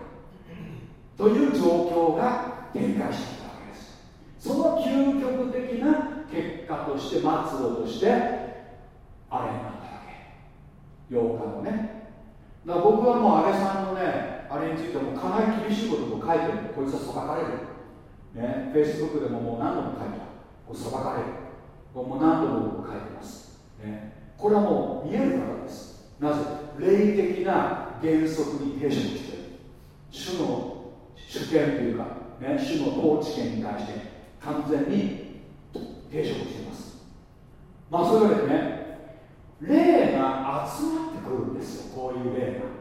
という状況が展開していたわけです。その究極的な結果として末路としてあれになったわけ。8日のねだから僕はもう安倍さんのねあれについてもかなり厳しいことを書いてる。こいつは裁かれる。ねフェイスブックでももう何度も書いた。こう裁かれる。もう何度も書いてます、ね、これはもう見えるからです。なぜ？霊的な原則に抵触してる。主の主権というか、ね、主の統治権に対して完全に抵触しています。まあそういうわけでね霊が集まってくるんですよ。こういう霊が。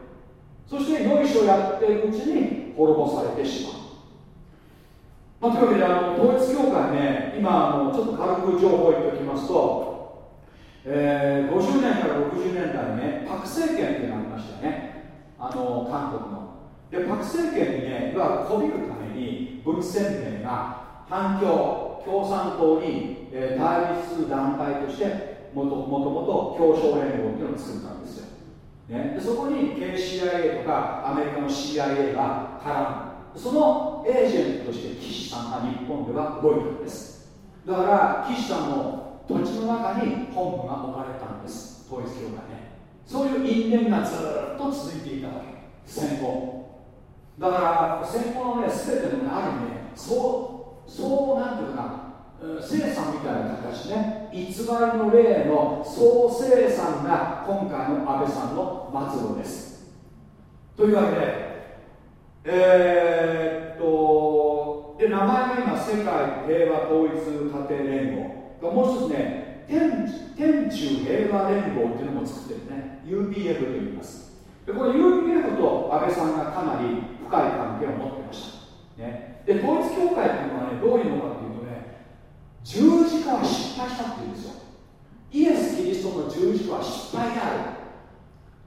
そしてよいしょやっているうちに滅ぼされてしまう、まあ、というわけであの統一教会ね今あのちょっと軽く情報を言っておきますと、えー、50年から60年代ねパク政権っていうのがありましたねあの韓国の。でパク政権にねいわゆるこびるために文鮮明が反共共産党に、えー、対立する団体としてもともと協商連合っていうのを作ったんですよ、ね、そこに KCIA とかアメリカの CIA が絡む。そのエージェントとして岸さんが日本では動いたんです。だから岸さんの土地の中に本部が置かれたんです。統一教会ね。そういう因縁がずっと続いていたわけ。戦後。だから戦後のね全てのねある意味ねそうそうなんていうかな。生産みたいな形ね。偽りの例の総生産が今回の安倍さんの末路です。というわけでえー、っとで名前が今世界平和統一家庭連合もう一つね天天中平和連合っていうのも作ってるね。UPF と言います。でこれ UPF と安倍さんがかなり深い関係を持ってました、ね、で統一教会っていうのはねどういうのかっていう十字架は失敗したって言うんですよ。イエス・キリストの十字架は失敗であ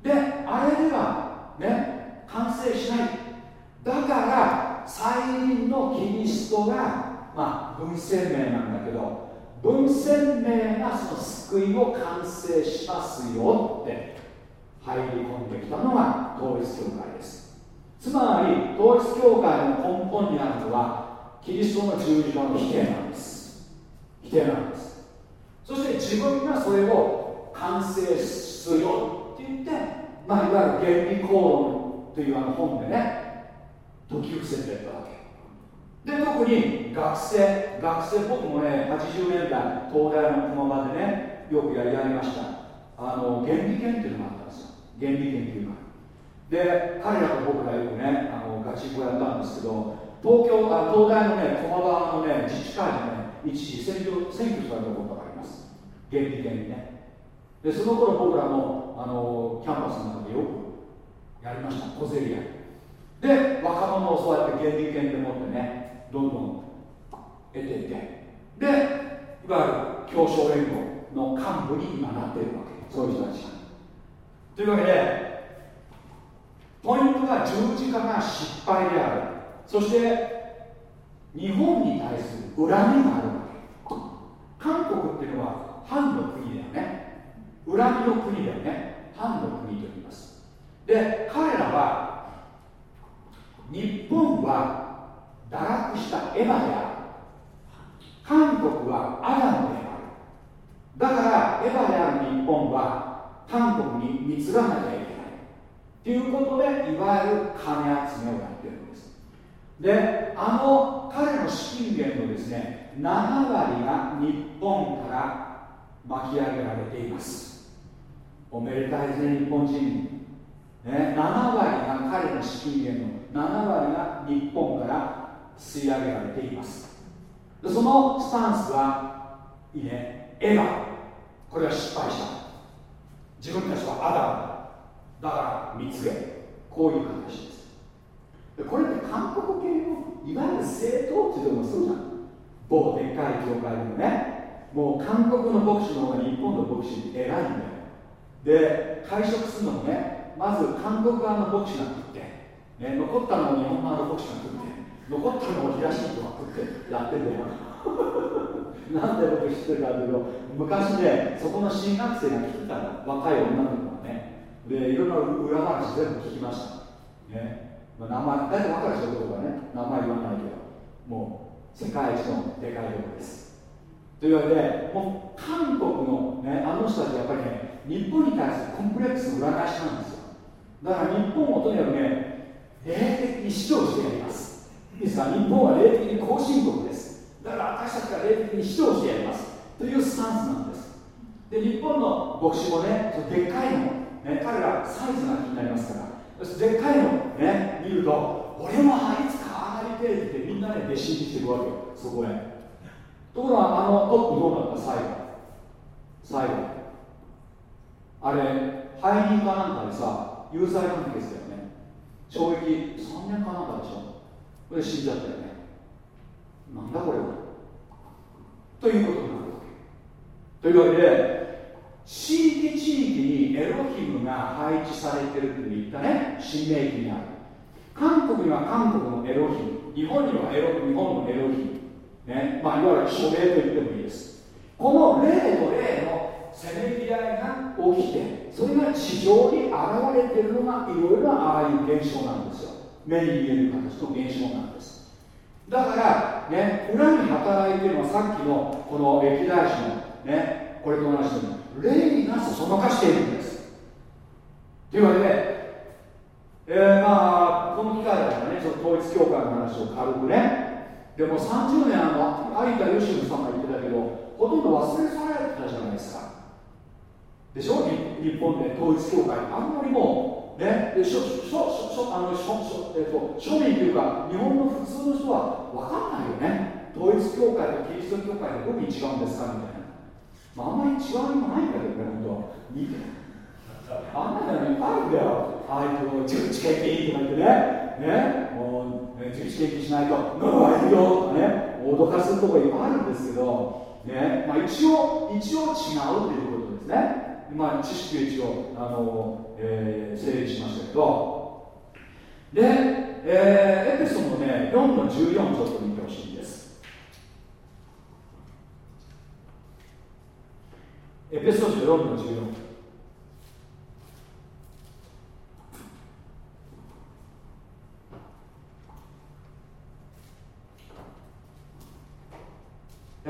る。であれではね完成しない。だから再臨のキリストがまあ文鮮明なんだけど文鮮明がその救いを完成しますよって入り込んできたのが統一教会です。つまり統一教会の根本にあるのはキリストの十字架の否定なんです。否定なんです。そして自分がそれを完成するよって言って、まあ、いわゆる原理講論というあの本でね解き伏せてたわけ。で特に学生学生僕もね80年代東大の駒場でねよくやりやりました。あの原理研っていうのがあったんですよ。原理研究会。で彼らと僕らよくねあのガチンコやったんですけど東京あ東大のね駒場のね自治会でね一時選挙選挙されたことがあります。原理研にね。でその頃僕らもあのキャンパスの中でよくやりました。小競り合い。で若者をそうやって原理研でもってねどんどん得ていってでいわゆる協商連合の幹部に今なっているわけ。そういう人たちが。というわけでポイントが十字架が失敗である。そして日本に対する恨みがある韓国っていうのは反の国だよね。恨みの国だよね。反の国と言いますで彼らは日本は堕落したエヴァである韓国はアダムである。だからエヴァである日本は韓国に貢がなきゃいけない。ということでいわゆる金集めをやってる。であの彼の資金源のですね7割が日本から巻き上げられています。おめでたいですね日本人。ね、7割が彼の資金源の7割が日本から吸い上げられています。でそのスタンスはいいねエヴァ。これは失敗した自分たちはアダム。だから蜜毛こういう形です。これって韓国系のいわゆる政党っていうのもそうじゃん。某でっかい教会でもね。もう韓国の牧師の方が日本の牧師偉いんだよ。で会食するのもねまず韓国側の牧師が食って、ね、残ったのを日本側の牧師が食って。残ったのを東人が食ってやってんだよ。なんで僕知ってるかというと昔ねそこの新学生が来てたの。若い女の子がね。でいろんな裏話全部聞きました、ね。まあ、名前大体分かる人とかね。名前言わないけど。もう世界一のでかいとこです。というわけでもう韓国の、ね、あの人たちやっぱりね日本に対するコンプレックスの裏返しなんですよ。だから日本をとにかくね霊的に主張してやります。いいですか？日本は霊的に後進国です。だから私たちが霊的に主張してやります。というスタンスなんです。で日本の牧師もねそでっかいの、ね、彼らサイズが気になりますから。でっかいのね見ると俺もあいつか上がりてえってみんなね弟子入りしてるわけよ。そこへ。ところがあのトップどうなった？最後。最後。あれ背任かなんかでさ有罪判決だよね。懲役3年かなんかでしょ。これ死んじゃったよね。なんだこれは。ということになるわけ。というわけで地域地域にエロヒムが配置されてるって言ったね。新明記にある。韓国には韓国のエロヒム。日本にはエロ日本のエロヒム。ね。まあ、いわゆる書類と言ってもいいです。この霊と霊のせめぎ合いが起きてそれが地上に現れてるのがいろいろなああいう現象なんですよ。目に見える形の現象なんです。だからね裏に働いてるのはさっきのこの歴代史のねこれと同じように霊がそそのかしているんです。というわけでえー、まあこの機会だからねちょっと統一教会の話を軽くね。でも30年あの有田義信さんが言ってたけどほとんど忘れ去られてたじゃないですか。でしょ？日本で統一教会あんまりもうね。でしょしょしょあのしょしょ、えっと、庶民というか日本の普通の人は分かんないよね。統一教会とキリスト教会ってどこに違うんですか？みたいな、まあ、あんまり違いもないんだけどね。本当見てあんなのいっぱいあるんだよ。ああいう自治献金とか言ってねねもう自治献金しないと「のがいよ」とかね。脅かすとこいっぱいあるんですけどね。まあ、一応一応違うということですね。まあ、知識を一応あの、えー、整理しましたけど。で、えー、エペソのね4の14ちょっと見てほしいんですエペソ書4の14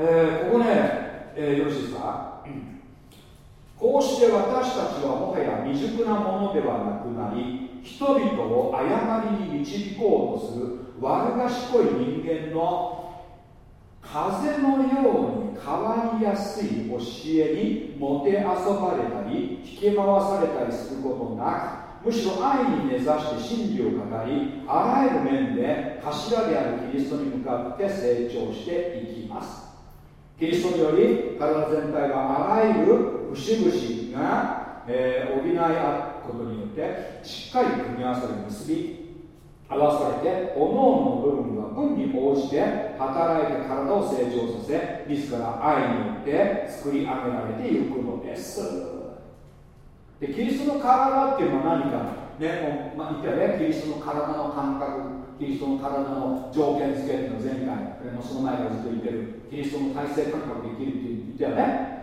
えー、ここね、えー、よろしいですか、こうして私たちはもはや未熟なものではなくなり人々を誤りに導こうとする悪賢い人間の風のように変わりやすい教えにもてあそばれたり引き回されたりすることなくむしろ愛に根ざして真理を語りあらゆる面で頭であるキリストに向かって成長していきます。キリストにより体全体があらゆる節々が、えー、補い合うことによってしっかり組み合わされ結び合わされて各々の部分は分に応じて働いて体を成長させ自ら愛によって作り上げられていくのです。でキリストの体っていうのは何かね、まあ、言ったよね、キリストの体の感覚、キリストの体の条件付けっていうのを前回、その前からずっと言ってる、キリストの体制感覚できるって言ったよね。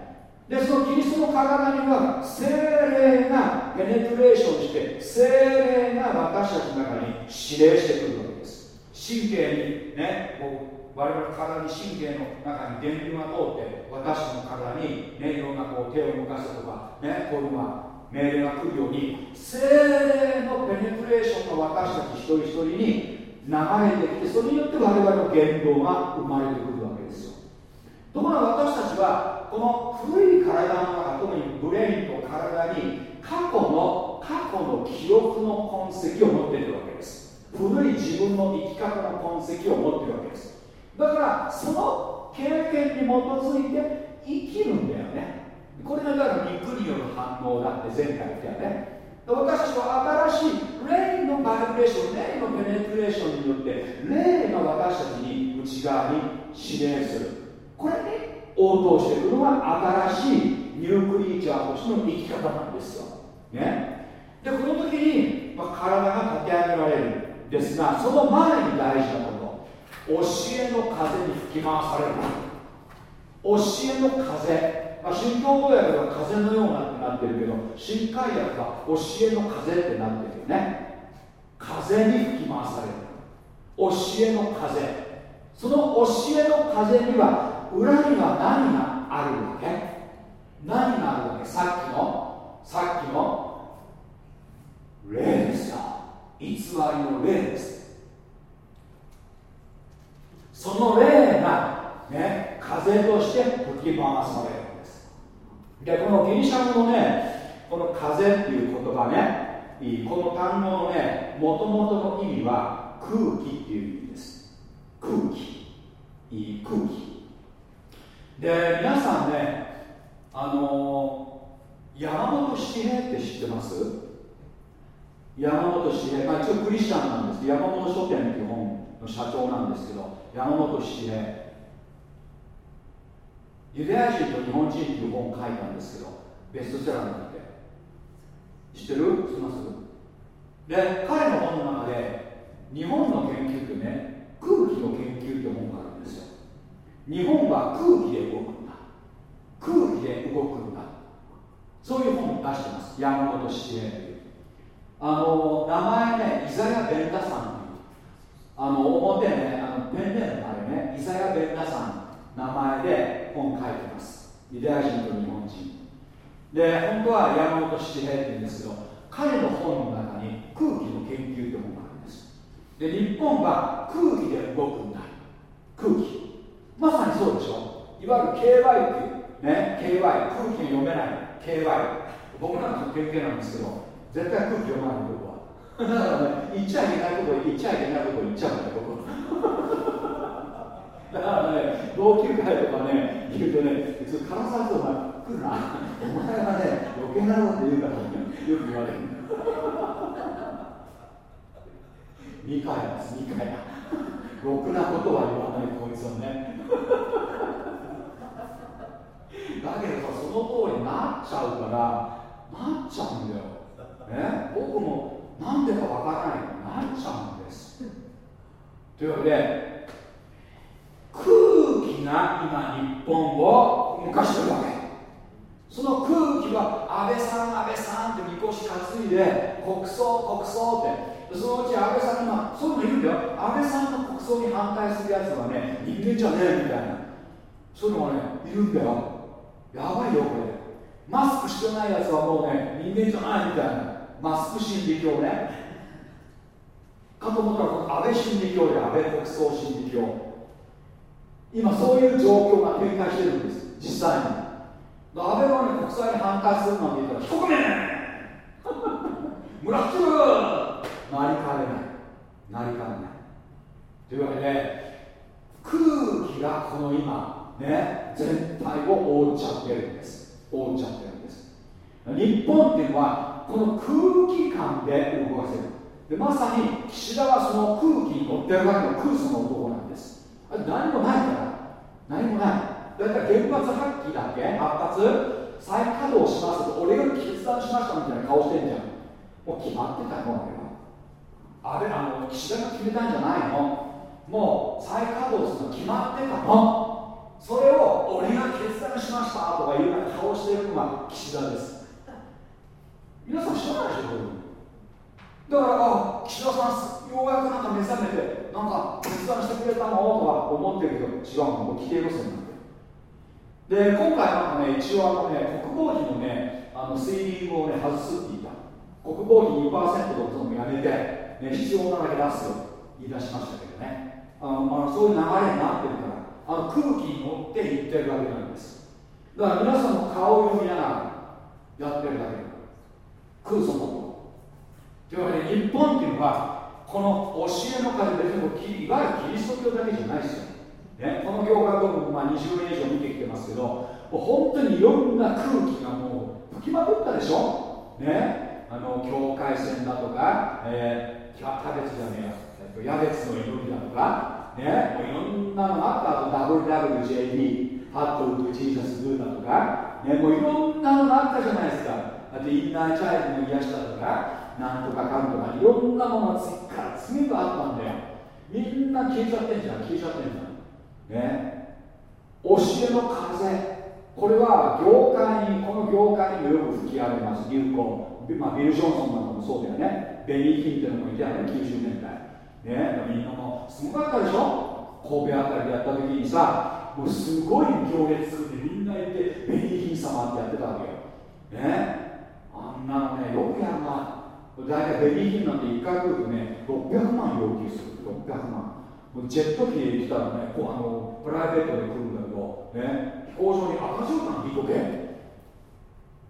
でそのキリストの体には精霊がペネトレーションして精霊が私たちの中に指令してくるわけです。神経にねこう我々の体に神経の中に電流が通って私の体に、ね、いろんなこう手を動かすとか、ね、こういうのが命令が来るように精霊のペネトレーションが私たち一人一人に流れてきてそれによって我々の言動が生まれてくるわけです。ところが私たちはこの古い体の中特にブレインと体に過去の過去の記憶の痕跡を持っているわけです。古い自分の生き方の痕跡を持っているわけです。だからその経験に基づいて生きるんだよね。これがだから肉による反応だって前回言ったよね。私たちは新しい霊のバイブレーション霊のペネトレーションによって霊が私たちに内側に指令する。これに応答していくのが新しいニュークリーチャーとしての生き方なんですよ、ね、でこの時に、まあ、体が立て上げられるんですがその前に大事なこと。教えの風に吹き回される。教えの風。まあ、新教語訳は風のようなってなってるけど新海訳は教えの風ってなってるよね。風に吹き回される。教えの風。その教えの風には裏には何があるわけ？何があるわけ？さっきの？さっきの？霊ですよ。偽りの霊です。その霊がね風として吹き回されるんでこのギリシャ語のねこの風っていう言葉ねこの単語のねもともとの意味は空気っていう意味です。空気。いい空気。で皆さんねあの山本志平って知ってます？山本志平、まあ、一応クリスチャンなんです。けど山本書店っていう本の社長なんですけど山本志平ユダヤ人と日本人っていう本を書いたんですけどベストセラーになって。知ってる？知ってます？で彼の本の中で日本の研究ってね空気の研究って本がある日本は空気で動くんだ。空気で動くんだ。そういう本を出してます。山本茂平というあの名前ねイザヤ・ベンタさんあの表ねあのペンネームあれねイザヤ・ベンタさん名前で本書いてます。ユダヤ人と日本人。で本当は山本七平って言うんですけど彼の本の中に空気の研究という本があるんです。で日本は空気で動くんだ。空気。まさにそうでしょ？いわゆる KY っていうね KY 空気が読めない。KY 僕なんか研究なんですけど絶対空気読まない僕は。だからね言っちゃいけないとこ言っちゃいけないとこ言っちゃうんだよ僕。だからね、同級会とかね、言うとね、唐沢とか来るな、お前はね、余計なこと言うから、ね、よく言われる。2回です、2回。ろくなことは言わない、こいつはね。だけど、その通りになっちゃうから、なっちゃうんだよ。ね、僕もなんでかわからない、なっちゃうんです。というわけで、空気が今日本を動かしてるわけその空気は安倍さん安倍さんってみこし担いで国葬国葬ってそのうち安倍さん今そういうの言うんだよ。安倍さんの国葬に反対するやつはね人間じゃねえみたいな。そういうのがねいるんだよ。やばいよこれ。マスクしてないやつはもうね人間じゃないみたいな。マスク心理教ね。かと思ったら安倍心理教で安倍国葬心理教今そういう状況が展開してるんです。実際に。安倍はね国際に反対するなんて言ったら一組 村中なりかねない。なりかねない。というわけで空気がこの今ね全体を覆っちゃってるんです。覆っちゃってるんです。日本っていうのはこの空気感で動かせる。でまさに岸田はその空気に乗ってるわけの空想の男なんです。あ何もないから。何もない。だから原発発揮だっけ発発再稼働しますと俺が決断しましたみたいな顔してんじゃん。もう決まってたのあれあの岸田が決めたんじゃないの？もう再稼働するの決まってたの？それを俺が決断しましたとかいうような顔してるのが岸田です。皆さん知らないでしょだからあ岸田さんようやくなんか目覚めてなんか決断してくれたのとか思ってるけど違うのもう規定路線なんでで今回なんかね一応あのね国防費のねあのスイリングをね外すって言った。国防費2%とそのやめて、ね、必要なだけ出すよ言い出しましたけどね。あの、まあ、そういう流れになってるからあの空気に乗っていってるわけなんです。だから皆さんの顔を見ながらやってるだけ。空想のと。いうというわけで日本っていうのはこの教えの数別にいわゆるキリスト教だけじゃないですよ、ね、この教会僕もまあ20年以上見てきてますけどもう本当にいろんな空気がもう吹きまくったでしょ。ねあの境界線だとか、えー、キャベツじゃねえや、えっと、ヤベツの祈りだとかねもういろんなのあったあと WWJD ハットウッドジーザスドゥだとか、ね、もういろんなのがあったじゃないですか。あとインナーチャイルドの癒しだとかなんとかかんとかいろんなものが次から次とあったんだよ。みんな消えちゃってんじゃん消えちゃってんじゃん。ね。教えの風。これは業界にこの業界にもよく吹き荒れます。流行、まあ、ビル・ジョンソンなんかもそうだよね。ベニー・キンっていうのもいたよね90年代ねみんなもすごかったでしょ？神戸あたりでやった時にさもうすごい行列作ってみんないてベニー・キン様ってやってたわけよ。ね？あんなのねよくやるな。大体ベビー品なんて1回来るとね600万要求する。600万。ジェット機で来たらねこうあのプライベートで来るんだけど、ね、飛行場に赤絨毯引いとけ。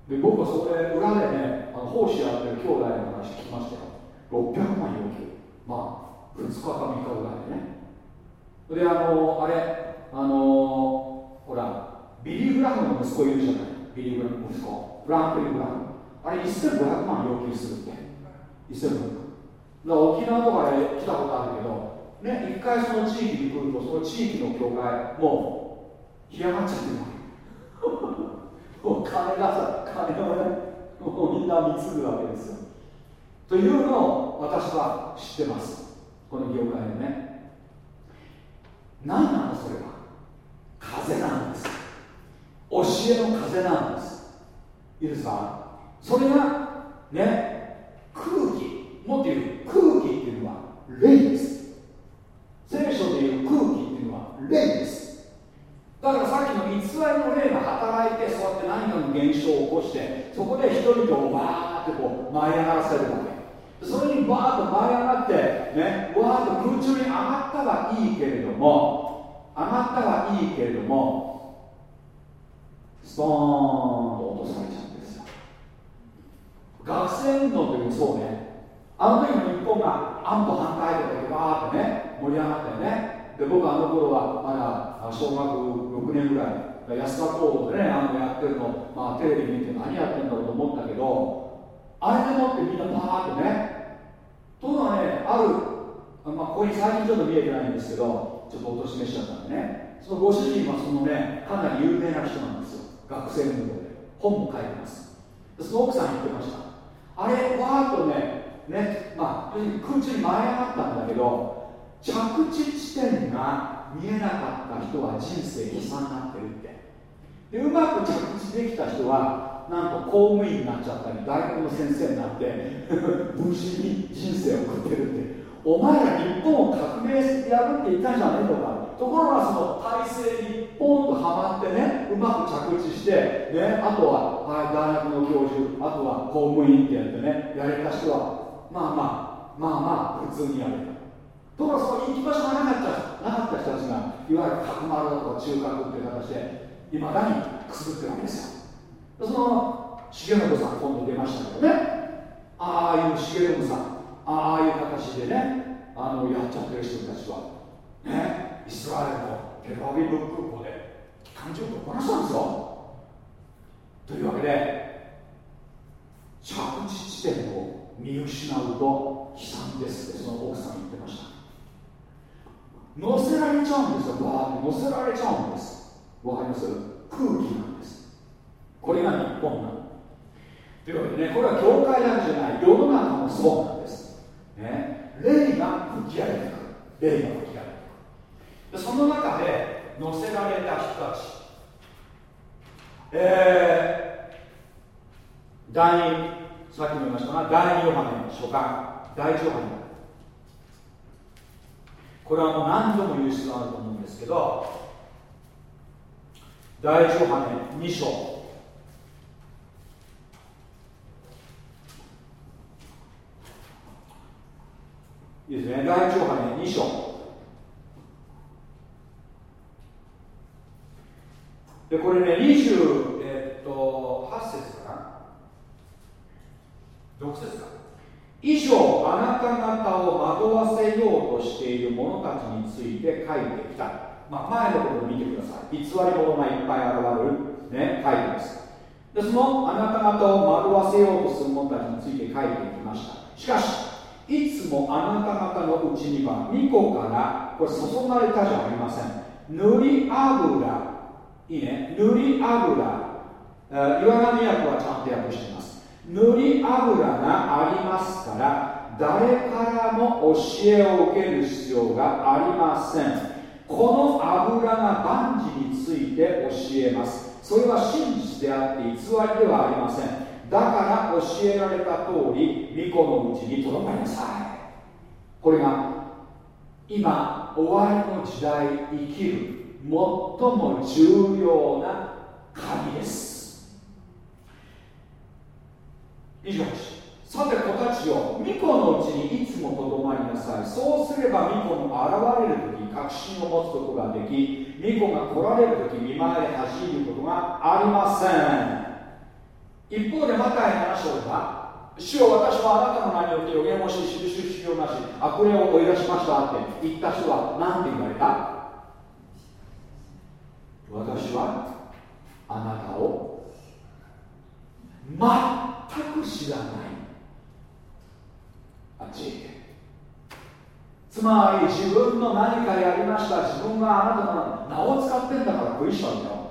で僕はそれ裏でねあの奉仕やってる兄弟の話聞きましたよ。600万要求。まあ2日か3日ぐらいでね。であのあれあのほらビリー・グラムの息子いるじゃない。ビリー・グラムの息子。フランクリー・グラム。あれ1500万要求するって。伊勢文だから沖縄とかで来たことあるけどね一回その地域に来るとその地域の教会もう干上がっちゃってるわけ。もう金がさ金をねもうみんな貢ぐわけですよ。というのを私は知ってます。この業界でね。何なのそれは？風なんです。教えの風なんです。いいですか？それがね空気もっと言う空気っていうのは霊です。聖書でいう空気っていうのは霊です。だからさっきの偽りの霊が働いてそうやって何かの現象を起こしてそこで人々をバーってこう舞い上がらせるわけ。それにバーッと舞い上がってねわーっと空中に上がったはいいけれども上がったはいいけれどもストーンと落とされちゃうんですよ。学生運動というそうね。あの時も日本が安保反対とかでバーってね盛り上がったよね。で僕あの頃はまだ小学6年ぐらい安田講堂でねあのやってるの、まあ、テレビ見て何やってんだろうと思ったけどあれでもってみんなバーってねとのはねある、まあ、ここに最近ちょっと見えてないんですけどちょっとおとしめしちゃったんでね。そのご主人はそのねかなり有名な人なんですよ。学生運動で。本も書いてます。その奥さん言ってました。あれわーっとねねまあ空中に舞い上がったんだけど着地地点が見えなかった人は人生悲惨になってるって。でうまく着地できた人はなんと公務員になっちゃったり大学の先生になって 無事に人生を送ってるって。お前ら日本を革命やるって言ったんじゃねえとか。ところがその体制にポンとはまってねうまく着地して、ね、あとは、はい、大学の教授あとは公務員ってやってねやれた人はまあまあまあまあ普通にやれた。ところがその行き場所がなかったなかった人たちがいわゆる角丸だとか中核っていう形でいまだにくすぶってるわけですよ。その重信さん今度出ましたけどね。ああいう重信さんああいう形でねあのやっちゃってる人たちはねイスラエルのテルアビブ空港で機関銃をこなしたんですよ。というわけで着地地点を見失うと悲惨ですってその奥さん言ってました。乗せられちゃうんですよバーって乗せられちゃうんです。わかります？空気なんですこれが日本なのというわけでねこれは教会だけじゃない世の中もそうなんです。ね、霊が吹き荒れてくる霊が吹き荒れてくるその中で乗せられた人たち。えー、第二さっきも言いましたが第二ヨハネの書簡第一ヨハネ。これはもう何度も言う必要があると思うんですけど第一ヨハネ2章。いいですね。第一ヨハネ2章。でこれね20、えー、っと8節かな。6節か。以上あなた方を惑わせようとしている者たちについて書いてきた、まあ、前のことを見てください。偽り者がいっぱい現れる、ね、書いてます。でそのあなた方を惑わせようとする者たちについて書いてきました。しかしいつもあなた方のうちには巫女からこれ注がれたじゃありません。塗り油。いいね。塗り油。岩波訳はちゃんと訳しています。塗り油がありますから誰からも教えを受ける必要がありません。この油が万事について教えます。それは真実であって偽りではありません。だから教えられた通り巫女のうちにとどまりなさい。これが今終わりの時代生きる最も重要な鍵です。28さて子たちよ巫女のうちにいつもとどまりなさい。そうすれば巫女の現れる時確信を持つことができ巫女が来られる時見舞いで走ることがありません。一方でマタイ7章は主よ私はあなたの名によって予言をし印必要なし悪霊を追い出しましたって言った人は何て言われた？私はあなたを全く知らない。あっちつまり自分の何かやりました。自分があなたの名を使ってんだからクリスチャンだよ。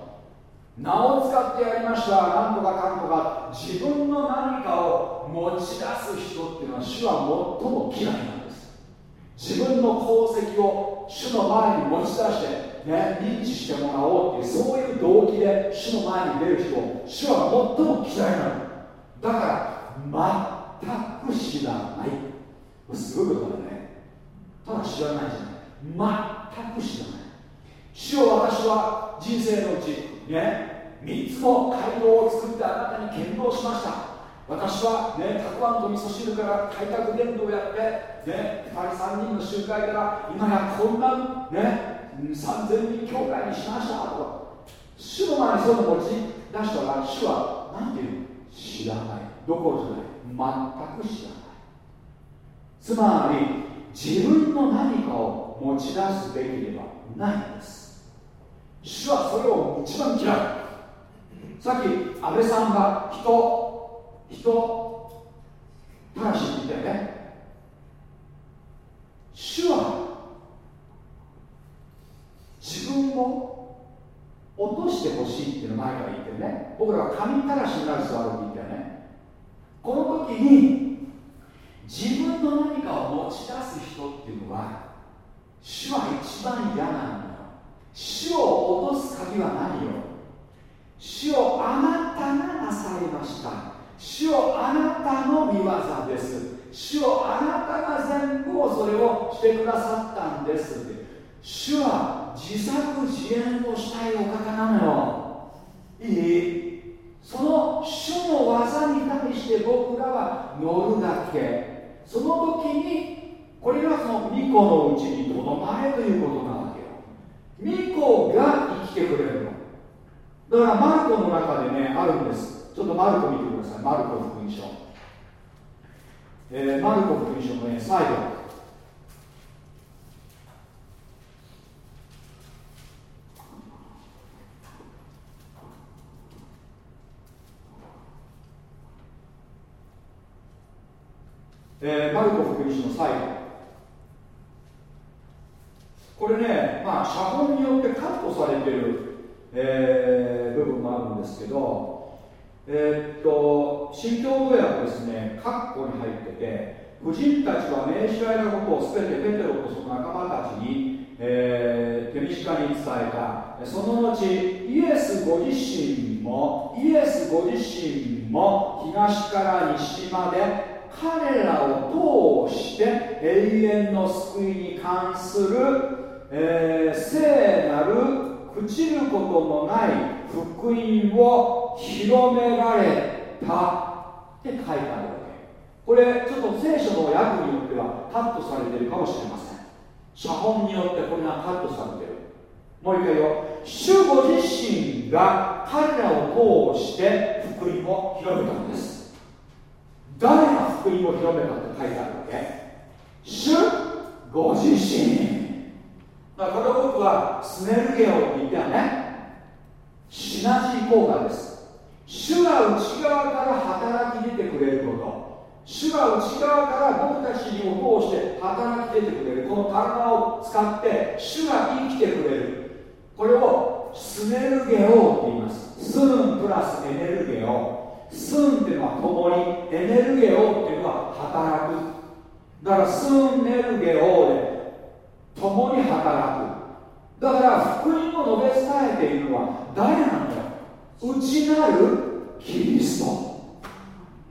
名を使ってやりました。何とかかんとか自分の何かを持ち出す人っていうのは主は最も嫌いなんです。自分の功績を主の前に持ち出してね、認知してもらおうっていうそういう動機で主の前に出る人を主は最も嫌いなの。だから全く知らない。すごいことだね。ただ知らないじゃない。全く知らない。主を私は人生のうちね3つの街道を作ってあなたに献納しました。私はねたくあんと味噌汁から開拓伝道をやってね2人3人の集会から今やこんなね3000人教会にしましたと。主の前にそういうの持ち出したら主は何て言うの？知らない。どころじゃない。全く知らない。つまり自分の何かを持ち出すべきではないんです。主はそれを一番嫌い。さっき安倍さんが人人たらしって言ったよね。主は自分を落としてほしいっていうの前から言ってね。僕らは神たらしになる人あるって言ったよね。この時に自分の何かを持ち出す人っていうのは主は一番嫌なんだ。よ主を落とす鍵は何よ？主をあなたがなさいました。主をあなたの見業です。主をあなたが全部をそれをしてくださったんです。主は自作自演をしたいお方なのよ。いい？その主の技に対して僕らは乗るだけ。その時にこれがその巫女のうちにとどまれということなわけよ巫女が生きてくれるの。だからマルコの中でねあるんです。ちょっとマルコ見てください。マルコ福音書、えー、マルコ福音書のね最後。えー、マルコ福音書の最後。これね、まあ、写本によってカットされてる、えー、部分もあるんですけど、えー、っと、新共同訳ですね、括弧に入ってて、婦人たちは命じられたことをすべてペテロとその仲間たちに、えー、手短に伝えた。その後、イエスご自身も、イエスご自身も東から西まで彼らを通して永遠の救いに関する、えー、聖なる朽ちることのない福音を広められたって書いてあるわけこれちょっと聖書の訳によってはカットされてるかもしれません写本によってこれがカットされてる。もう一回よ。主ご自身が彼らを通して福音を広めたんです。誰が福音を広めたって書いてあるわけ？主ご自身。だからこれ僕はスネルゲオって言ったよねシナジー効果です。主が内側から働き出てくれること。主が内側から僕たちを通して働き出てくれる。この体を使って主が生きてくれる。これをスネルゲオって言います。スンプラスエネルゲオスンっていうのは共に。エネルゲオっていうのは働く。だからスンネルゲオで共に働く。だから福音を述べ伝えているのは誰なんだよ。内なるキリスト。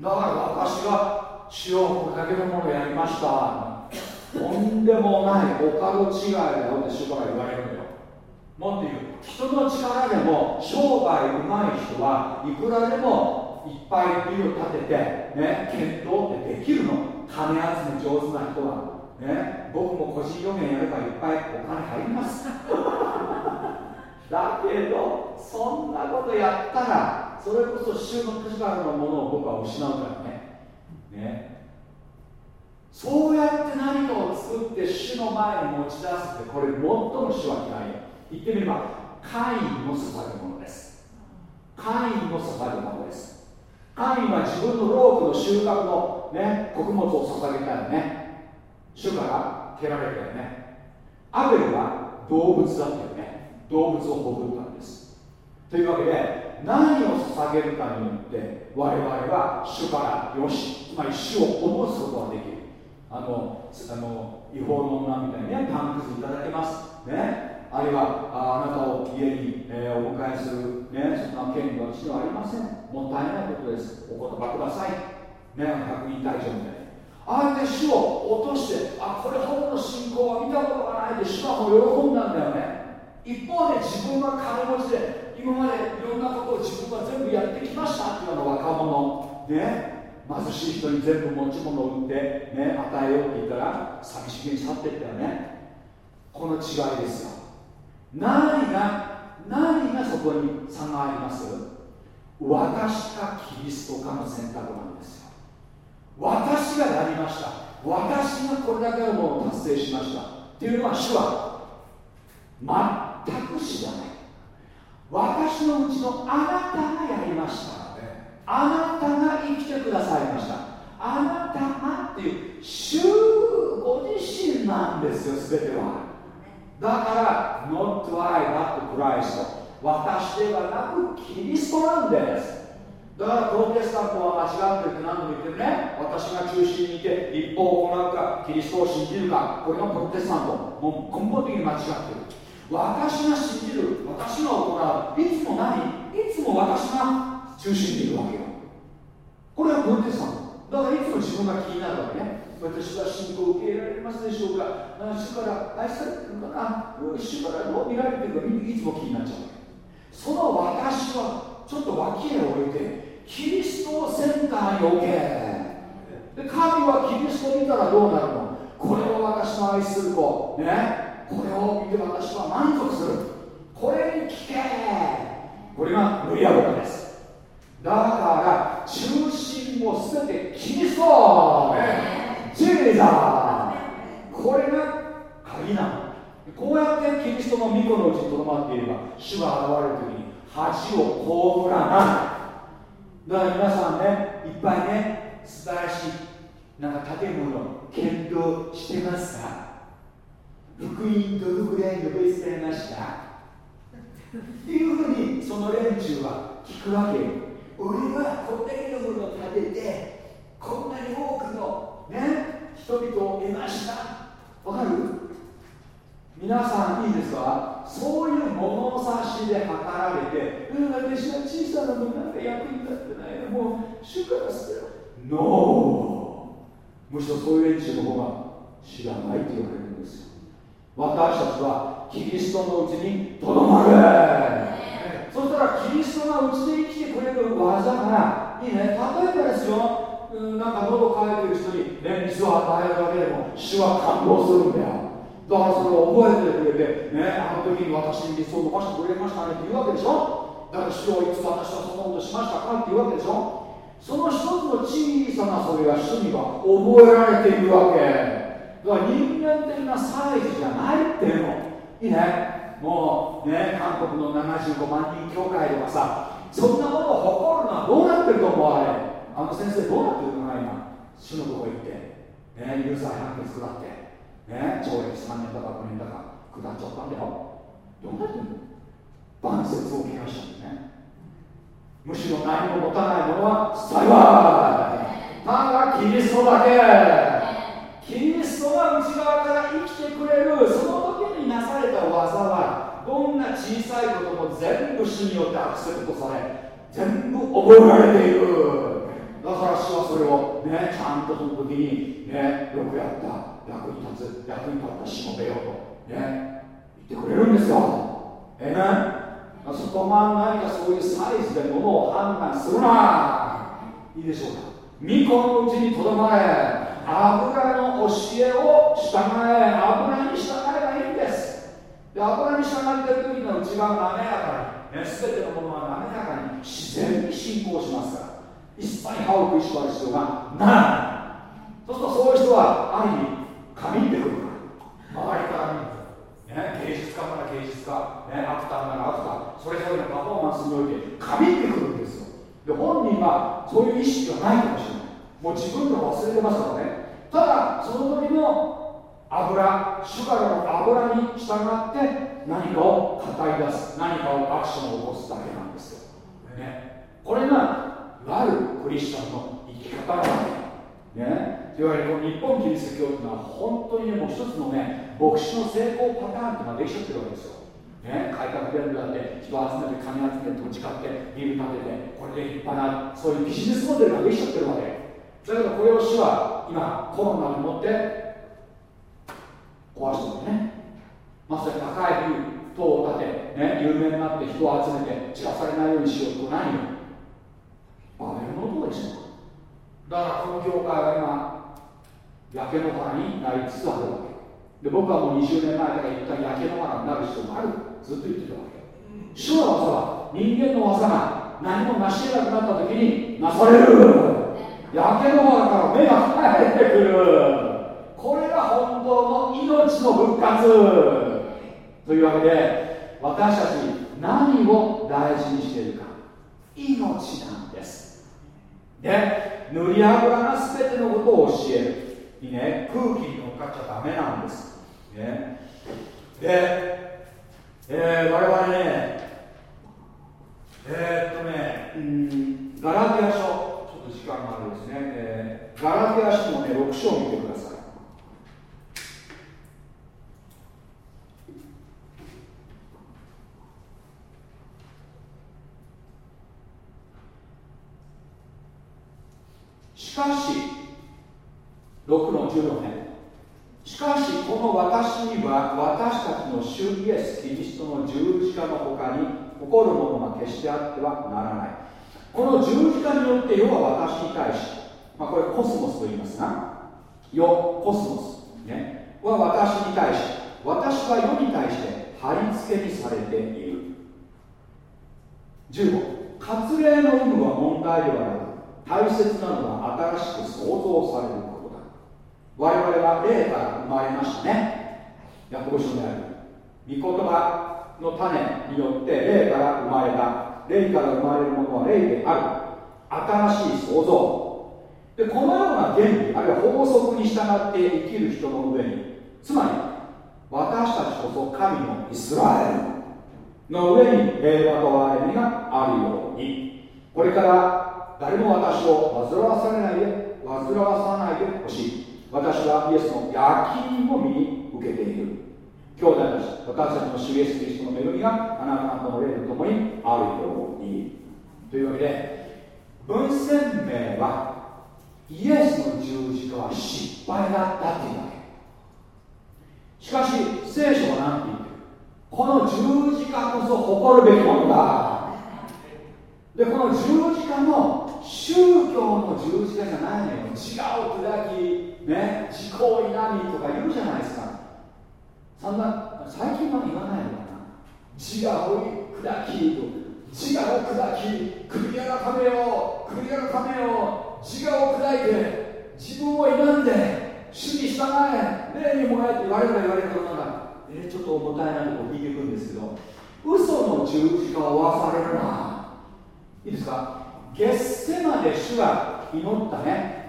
だから私が主をこれだけのものやりました。とんでもないお門違いだよって主から言われるんだよ。もっと言う。人の力でも商売うまい人はいくらでもいっぱいビルを建ててね検討ってできるの。金集め上手な人は。ね僕も個人予言やればいっぱいお金入ります。だけどそんなことやったらそれこそ主のからのものを僕は失うからね。ね。そうやって何かを作って主の前に持ち出すってこれ最も主は嫌いよ。言ってみればカインの捧げ物です。カインの捧げ物です。カインは自分のロープの収穫の、ね、穀物を捧げたよね主から蹴られたよね。アベルは動物だったよね。動物を誇ったんです。というわけで何を捧げるかによって我々は主からよしつまり主を思すことができる。あのあの違法の女みたいにねパンクスいただけます。ね。あるいはあなたを家に、えー、お迎えする、ね、そんな権利は私にはありません。もったいないことです。お言葉ください。ね確認対象みたいなあえて主を落としてあこれほどの信仰は見たことがないで主はもう喜んだんだよね。一方で自分は金持ちで今までいろんなことを自分は全部やってきましたっていうような若者ね。貧しい人に全部持ち物を売って、ね、与えようって言ったら寂しげに去っていったよね。この違いですよ。何が何がそこに差があります？私かキリストかの選択なんです。私がやりました。私がこれだけのものを達成しました。っていうのは主は全く知らない。私のうちのあなたがやりました。あなたが生きてくださいました。あなたがっていう主ご自身なんですよ全ては。だから Not I but Christ 私ではなくキリストなんです。だからプロテスタントは間違ってるって何度も言ってるね。私が中心にいて立法を行うかキリストを信じるかこれがプロテスタント。もう根本的に間違ってる。私が信じる私が行ういつも何？いつも私が中心にいるわけよ。これはプロテスタント。だからいつも自分が気になるわけね。私は信仰を受け入れられますでしょうか？主から愛されてるのかな？主からどう見られてるかいつも気になっちゃうその私はちょっと脇へ置いてキリストをセンターに置け。で神はキリストを見たらどうなるの？これを私の愛する子。ね？これを見て私は満足する。これに聞け。これが無理やろです。だから中心も全てキリスト、ねジーザー。これが鍵なの。こうやってキリストの御子のうちにとどまっていれば主が現れる時に恥を被らない。だから皆さんねいっぱいね素晴らしいなんか建物検討してますか？福音どのぐらい述べ伝えました。っていうふうにその連中は聞くわけよ。俺はこんだけのものを建ててこんなに多くのね人々を得ました。わかる？皆さんいいですか？そういう物差しで測られて、うん、私は小さなものなんか役に立ってない。のもう主から捨てろノーむしろそういう連中の方が知らないって言われるんですよ。私たちはキリストのうちにとどまる。そしたらキリストがうちで生きてくれる技がいいね。例えばですよ。なんか喉乾いてる人に、ね、水を与えるだけでも主は感動するんだよ。だからそれを覚えてくれて、ね、あの時に私に水を伸ばしてくれましたねって言うわけでしょ。だから主をいつ私はそんなことしましたか？って言うわけでしょ？その一つの小さなそれが主には覚えられているわけ。だから人間的なサイズじゃないっていうの。いいね？もうね韓国の75万人教会とかさそんなものを誇るのはどうなってると思われ？あの先生どうなってるのかな今？主のとこ行って、ね、有罪判決下って、ね、懲役3年だか5年だか下っちゃったんだよ。どうなってるの？万節を怪我したんだね。むしろ何も持たないものは幸い。ただキリストだけ。キリストが内側から生きてくれるその時になされた技はどんな小さいことも全部主によってアクセプトされ全部覚えられている。だから主はそれをねちゃんとその時にねよくやった。役に立つ。役に立ったしもべよとね言ってくれるんですよ。ええねそこは何かそういうサイズでものを判断するないいでしょうか。巫女のうちにとどまれ油の教えを従え油に従えばいいんです。で油に従っている時の内側滑らかに、ね、全てのものは滑らかに自然に進行しますから。一切歯を食いしばる必要がない。そうするとそういう人はある意味神ってくるから周りから見るね、芸術家なら芸術家、ね、アクターならアクターそれぞれのパフォーマンスにおいて神ってくるんですよ。で本人はそういう意識がないかもしれない。もう自分で忘れてますからね。ただその時の油シュガルの油に従って何かを語り出す何かをアクションを起こすだけなんですよ、ね、これがいわゆるクリスチャンの生き方なんだね、いわゆるこの日本キリスト教というのは本当にねもう一つのね牧師の成功パターンっていうのができちゃってるわけですよ、ね、改革弁だって人を集めて金集めて土地買ってビル建ててこれで立派なそういうビジネスモデルができちゃってるわけ。だけどこれを主は今コロナに乗って壊してるね。まさに高いビル塔を建て、ね、有名になって人を集めて散らされないようにしようと何よバベルの塔でしょだからこの教会は今焼け野原になりつつあるわけ。で僕はもう20年前から言った焼け野原になる必要があるずっと言ってたわけ。主の技は人間の技が何も成し得なくなった時になされる。焼け野原から目が生えてくる。これが本当の命の復活。というわけで私たち何を大事にしているか。命なんです。で塗り油が全てのことを教える。いいね。空気に乗っかっちゃダメなんです、ね、で、えー、我々ねえー、っとねうんガラティア書。ちょっと時間があるんですね、えー、ガラティア書のね6章を見てください。しかし6の14年しかしこの私には私たちの主イエス・キリストの十字架の他に誇るものが決してあってはならない。この十字架によって世は私に対し、まあ、これコスモスと言いますが世コスモス、ね、は私に対し私は世に対して貼り付けにされている。15割礼の有無は問題ではなく大切なのは新しく創造されることだ。我々は霊から生まれましたね。ヤコブ書である。御言葉の種によって霊から生まれた。霊から生まれるものは霊である。新しい創造。でこのような原理あるいは法則に従って生きる人の上につまり私たちこそ神のイスラエルの上に平和と憐れみがあるように。これから誰も私を煩わされないで煩わさないでほしい。私はイエスの焼き印を身に受けている。兄弟たち私たちの主イエスキリストの恵みがあなた方の霊と共にあるように。というわけで文鮮明はイエスの十字架は失敗だったっていうわけ。しかし聖書は何て言ってる？この十字架こそ誇るべきものだ。でこの十字架じゃないのよ。自我を砕き、ね、自己を否みとか言うじゃないですか。そんな最近は言わないのかな。自我を砕きと自我を砕き悔い改めよう悔い改めよう自我を砕いて自分を否んで主に従え霊にもらえって我々言われることならえちょっと重たいなとこ聞いていくんですけど嘘の十字架を負わされるないいですかゲッセマで主が祈ったね。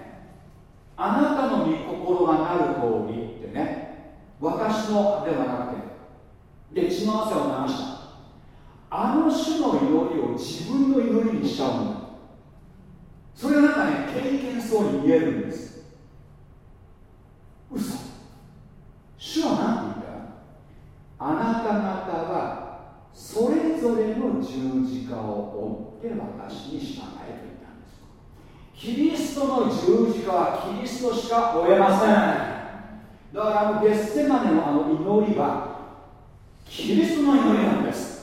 あなたの御心がなる通りってね。私のではなくて。で血の汗を流した。あの種の祈りを自分の祈りにしちゃうんだ。それがなんかね経験そうに見えるんです。嘘。主は何て言った？あなた方はそれぞれの十字架を追って私に従えと言キリストの十字架はキリストしか追えません。だからあのゲッセマネのあの祈りはキリストの祈りなんです。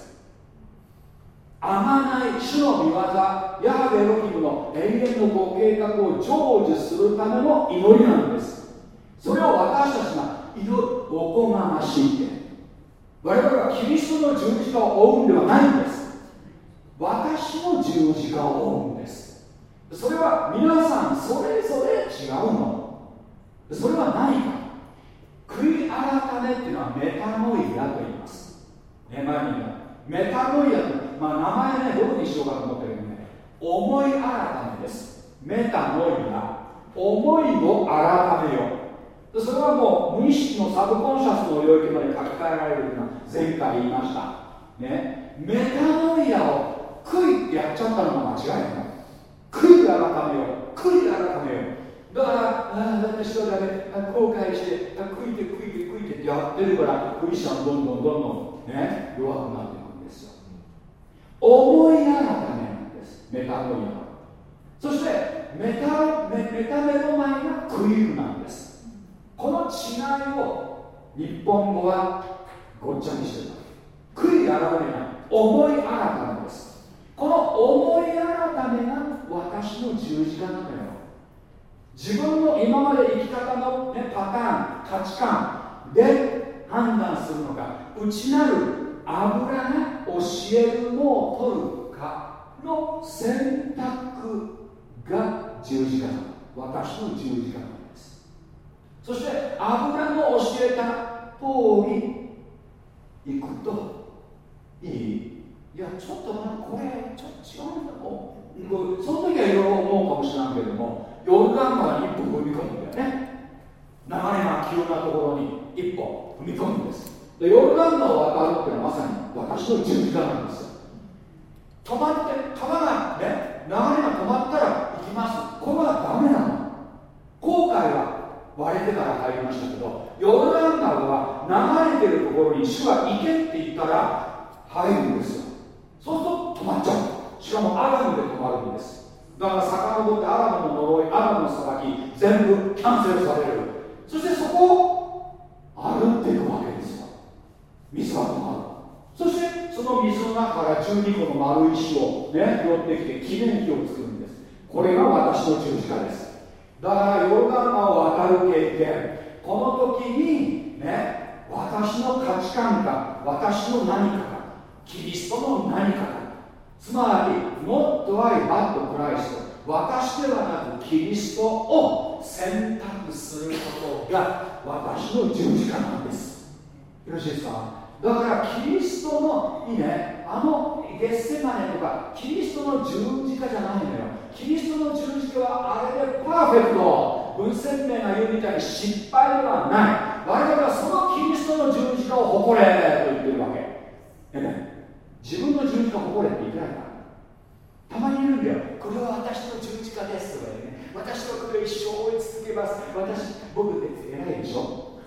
あがない主の御業ヤハベロヒムの永遠のご計画を成就するための祈りなんです。それを私たちが祈るおこがましいって。我々はキリストの十字架を追うんではないんです。私の十字架を追うんです。それは皆さんそれぞれ違うの。それは何か。悔い改めっていうのはメタノイアと言います。前にメタノイアってまあ、名前ねどこにしようかと思ってるけどね。思い改めです。メタノイア。思いを改めよう。それはもう無意識のサブコンシャスの領域まで書き換えられるような前回言いました。ねメタノイアを悔いってやっちゃったのが間違いない悔い改めよう。悔い改めよう。だからああ私はダメ後悔して悔いて悔いて悔いてってやってるからクリスチャンどんどんどんどんね弱くなっていくんですよ。思い改めなんです。メタノイア。そしてメタメメタメロマイがクイルなんです。この違いを日本語はごっちゃにしてる。悔い改めない。思い改めです。この思い改めが私の十字架なのよ。自分の今まで生き方の、ね、パターン価値観で判断するのか内なる油が教えるのを取るかの選択が十字架私の十字架なんです。そして油の教えた通り行くといい。いやちょっと待ってこれちょっと違うんだもんその時はいろいろ思うかもしれないけれどもヨルダン川に一歩踏み込むんだよね。流れが急なところに一歩踏み込むんです。でヨルダン川を渡るっていうのはまさに私の十字架なんですよ。止まって川がね流れが止まったら行きます。これはダメなの。後悔は割れてから入りましたけどヨルダン川は流れてるところに主は行けって言ったら入るんですよ。そうすると止まっちゃう。しかもアラムで止まるんです。だから遡ってアラムの呪いアラムの裁き全部キャンセルされる。そしてそこを歩っていくわけですよ。水が止まる。そしてその水の中から12個の丸石をね拾ってきて記念碑を作るんです。これが私の十字架です。だからヨルダン川を渡る経験。この時にね私の価値観か私の何かキリストの何かかつまり Not I but Christ 私ではなくキリストを選択することが私の十字架なんです。よろしいですか？だからキリストのいいねあのゲッセマネとかキリストの十字架じゃないのよ。キリストの十字架はあれでパーフェクト。文鮮明が言うみたいに失敗ではない。我々はそのキリストの十字架を誇れと言ってるわけ。ね自分の十字架を誇れって言ってないか？たまに言うんだよ。これは私の十字架ですとかね。私はこれ一生追い続けます。私僕って偉いでしょ？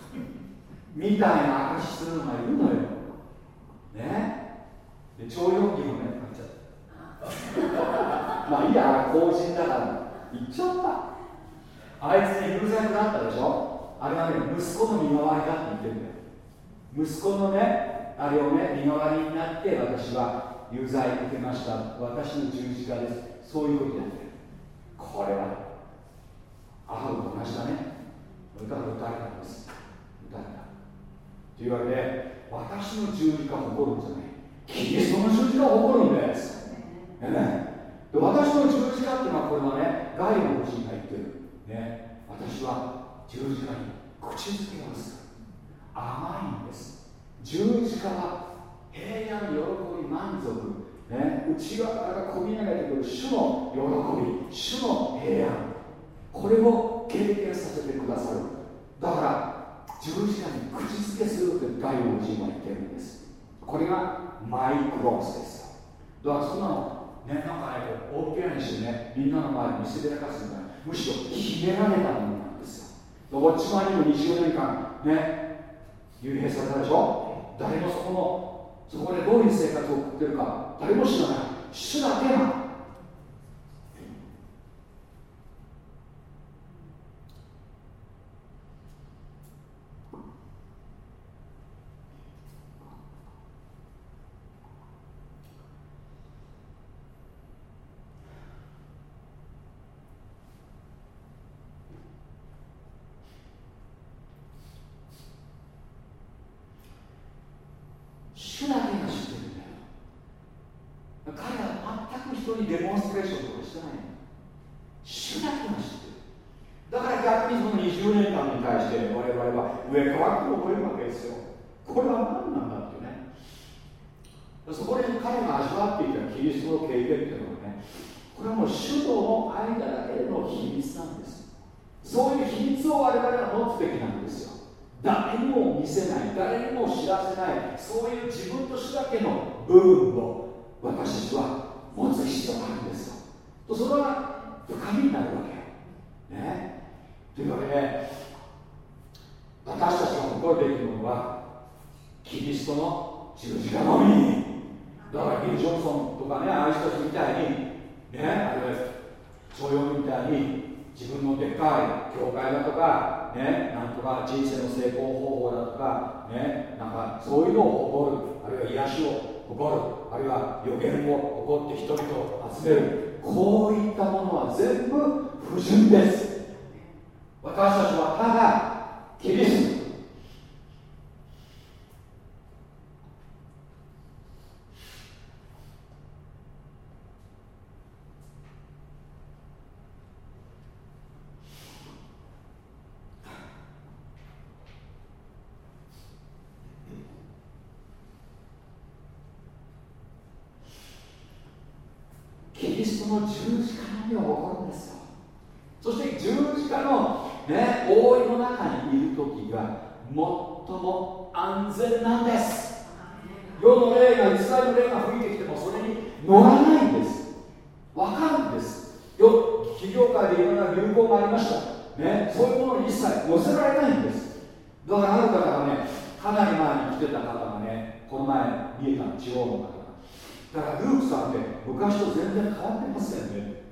みたいな証しするのがいるのよ。ね？で徴用金もね買っちゃった。まあいいや公人だから言っちゃった。あいつに偶然があったでしょ？あれはね息子の身代わりだって言ってるんだよ。息子のねあれをね身代わりになって私は有罪受けました私の十字架です。そういうことやってるこれはアハブと同じだね。歌が歌われたんです歌ったというわけで私の十字架を誇るんじゃない。キリストの十字架を誇るんですね、で私の十字架っていうのはこれはねガイの人が言ってる、ね、私は十字架に口づけをする甘いんです。十字架は平安喜び満足。ね、内側から込み上げてくる主の喜び。主の平安。これを経験させてくださる。だから十字架に口づけするという大王人は言ってるんです。これがマイクロスです。だからそんなのねなんかね大っぴらにしてねみんなの前で見せびらかすんだむしろ秘められたものなんですよ。ウォッチマンにも20年間ね幽閉されたでしょ？誰もそこのそこでどういう生活を送ってるか誰も知らない。主だけが人々を集める。こういったものは全部不純ですの十字架のみを起こるんですよそして十字架の、ね、覆いの中にいる時が最も安全なんです世の霊がイスラエルの霊が吹いてきてもそれに乗らないんですわかるんですよ企業界でいろんな流行がありましたね、そういうものに一切乗せられないんですだからある方がねかなり前に来てた方がねこの前見えた地方の方だからルークさんって昔と全然変わってませんね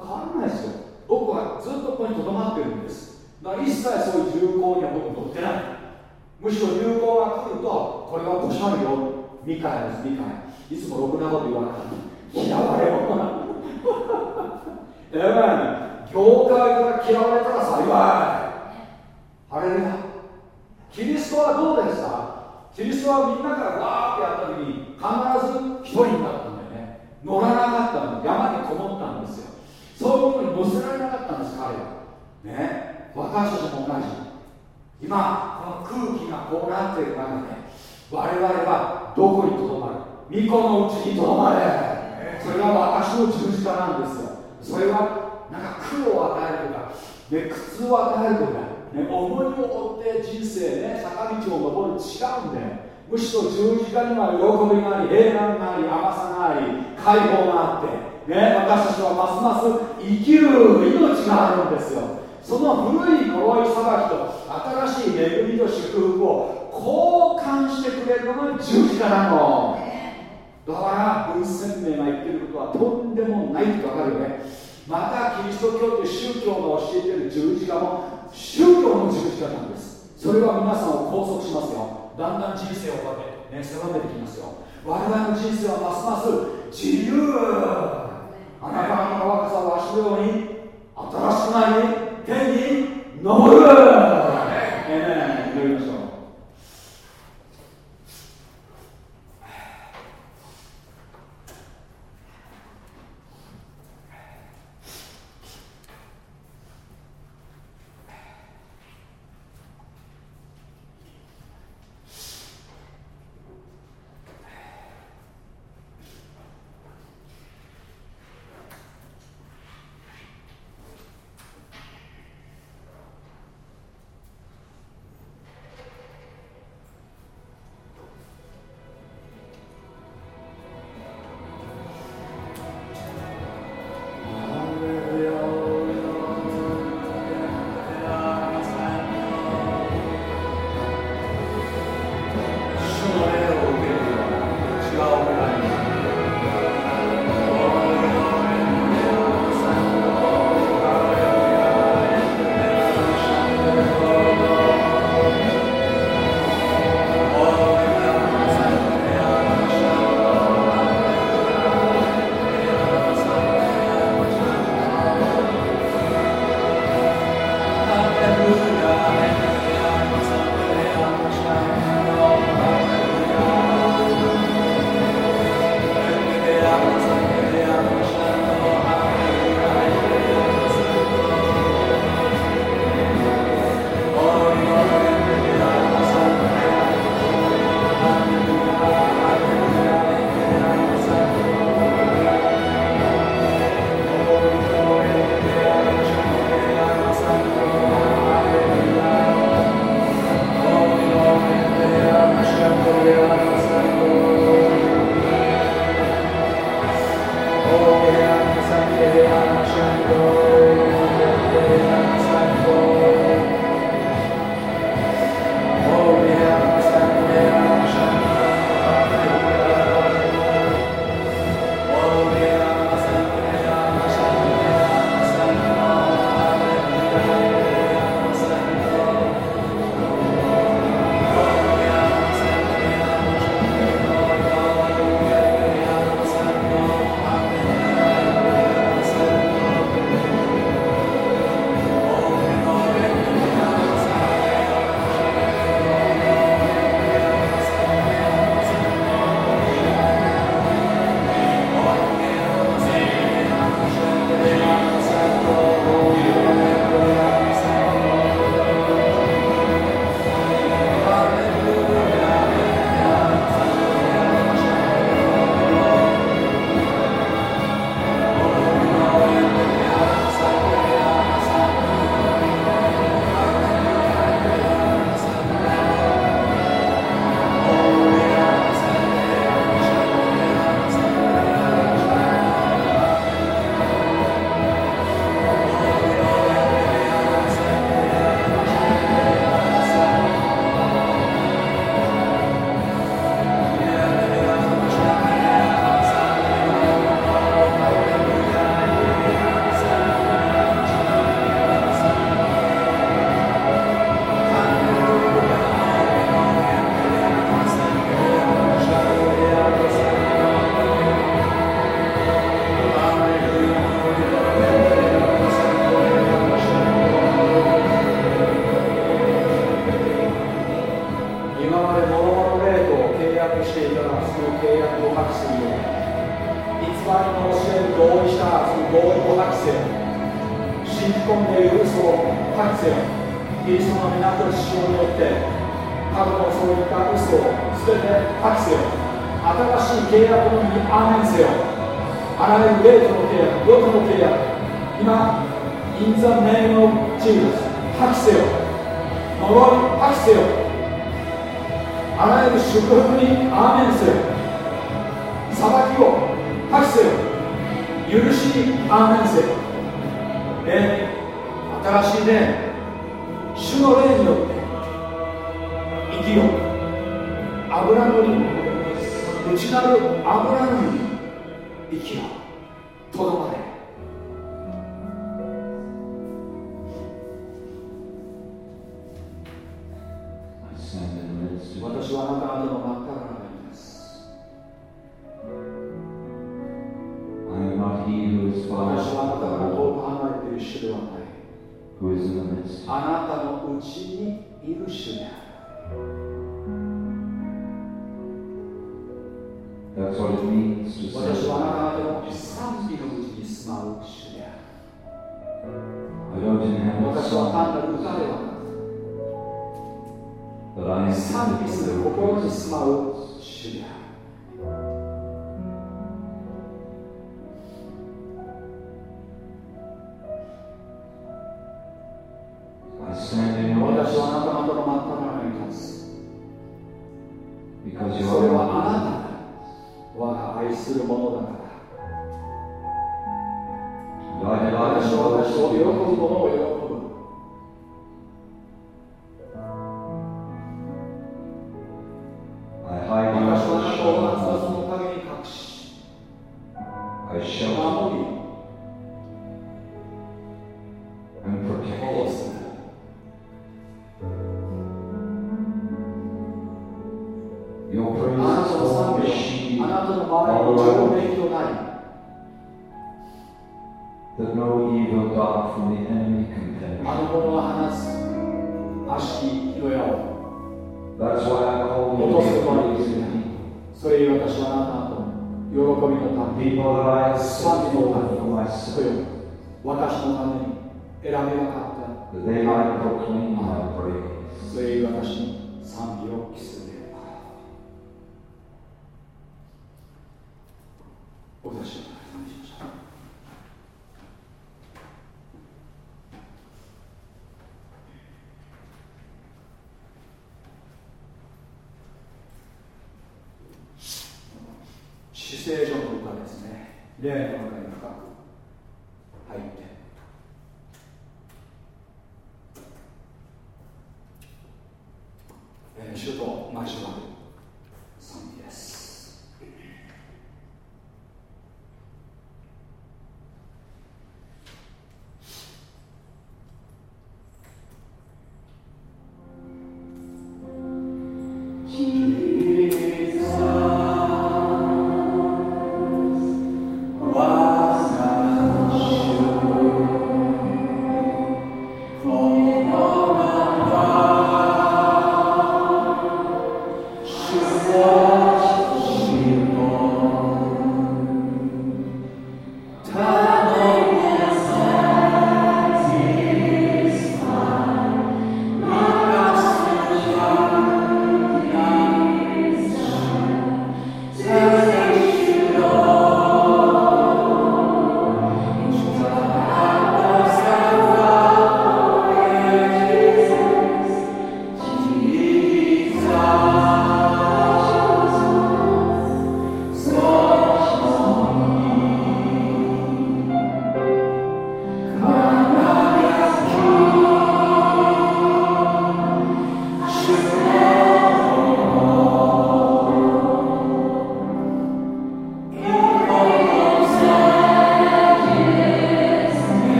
変わらないですよ。僕はずっとここにとどまってるんです。だから一切そういう流行には僕乗ってない。むしろ流行が来るとこれはおしゃるよ。ミカエですミカエいつもろくなこと言わなかった嫌われ者な。ええ業界から嫌われたら幸い。あれねキリストはどうですかキリストはみんなからわーってやった時に必ず一人になったんだよね。乗らなかったの。山にこもったんですよ。そういうことに乗せられなかったんです彼は。ね。私たちも同じ。今この空気がこうなっている中で我々はどこにとどまる？巫女のうちにとどまれ。それが私の十字架なんですよ。それはなんか苦を与えるとか、ね、苦痛を与えるとかね、重荷を負って人生ね坂道を登る違うんだよ。むしろ十字架には喜びがあり平安があり甘さがあり解放があって、ね、私たちはますます生きる命があるんですよ。その古い呪い裁きと新しい恵みと祝福を交換してくれるのが十字架なの。だから文鮮明が言ってることはとんでもないって分かるよね。またキリスト教という宗教が教えてる十字架も宗教の十字架なんです。それは皆さんを拘束しますよ。だんだん人生をこうやってね狭めてきますよ。我々の人生はますます自由。あなた方の若さは足のように新しくない天に昇る。ええ祈りましょう。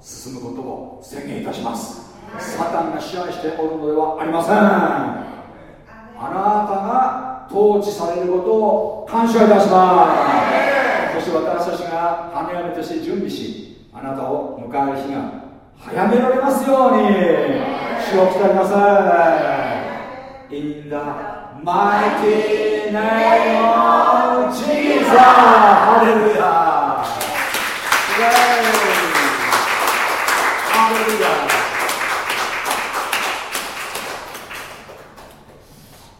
進むことを宣言いたします。サタンが支配しておるのではありません。あなたが統治されることを感謝いたします。そして私たちが跳ね花嫁として準備しあなたを迎える日が早められますように。主を鍛えなさい。In the mighty name of Jesus! ハレルヤ。obrigado.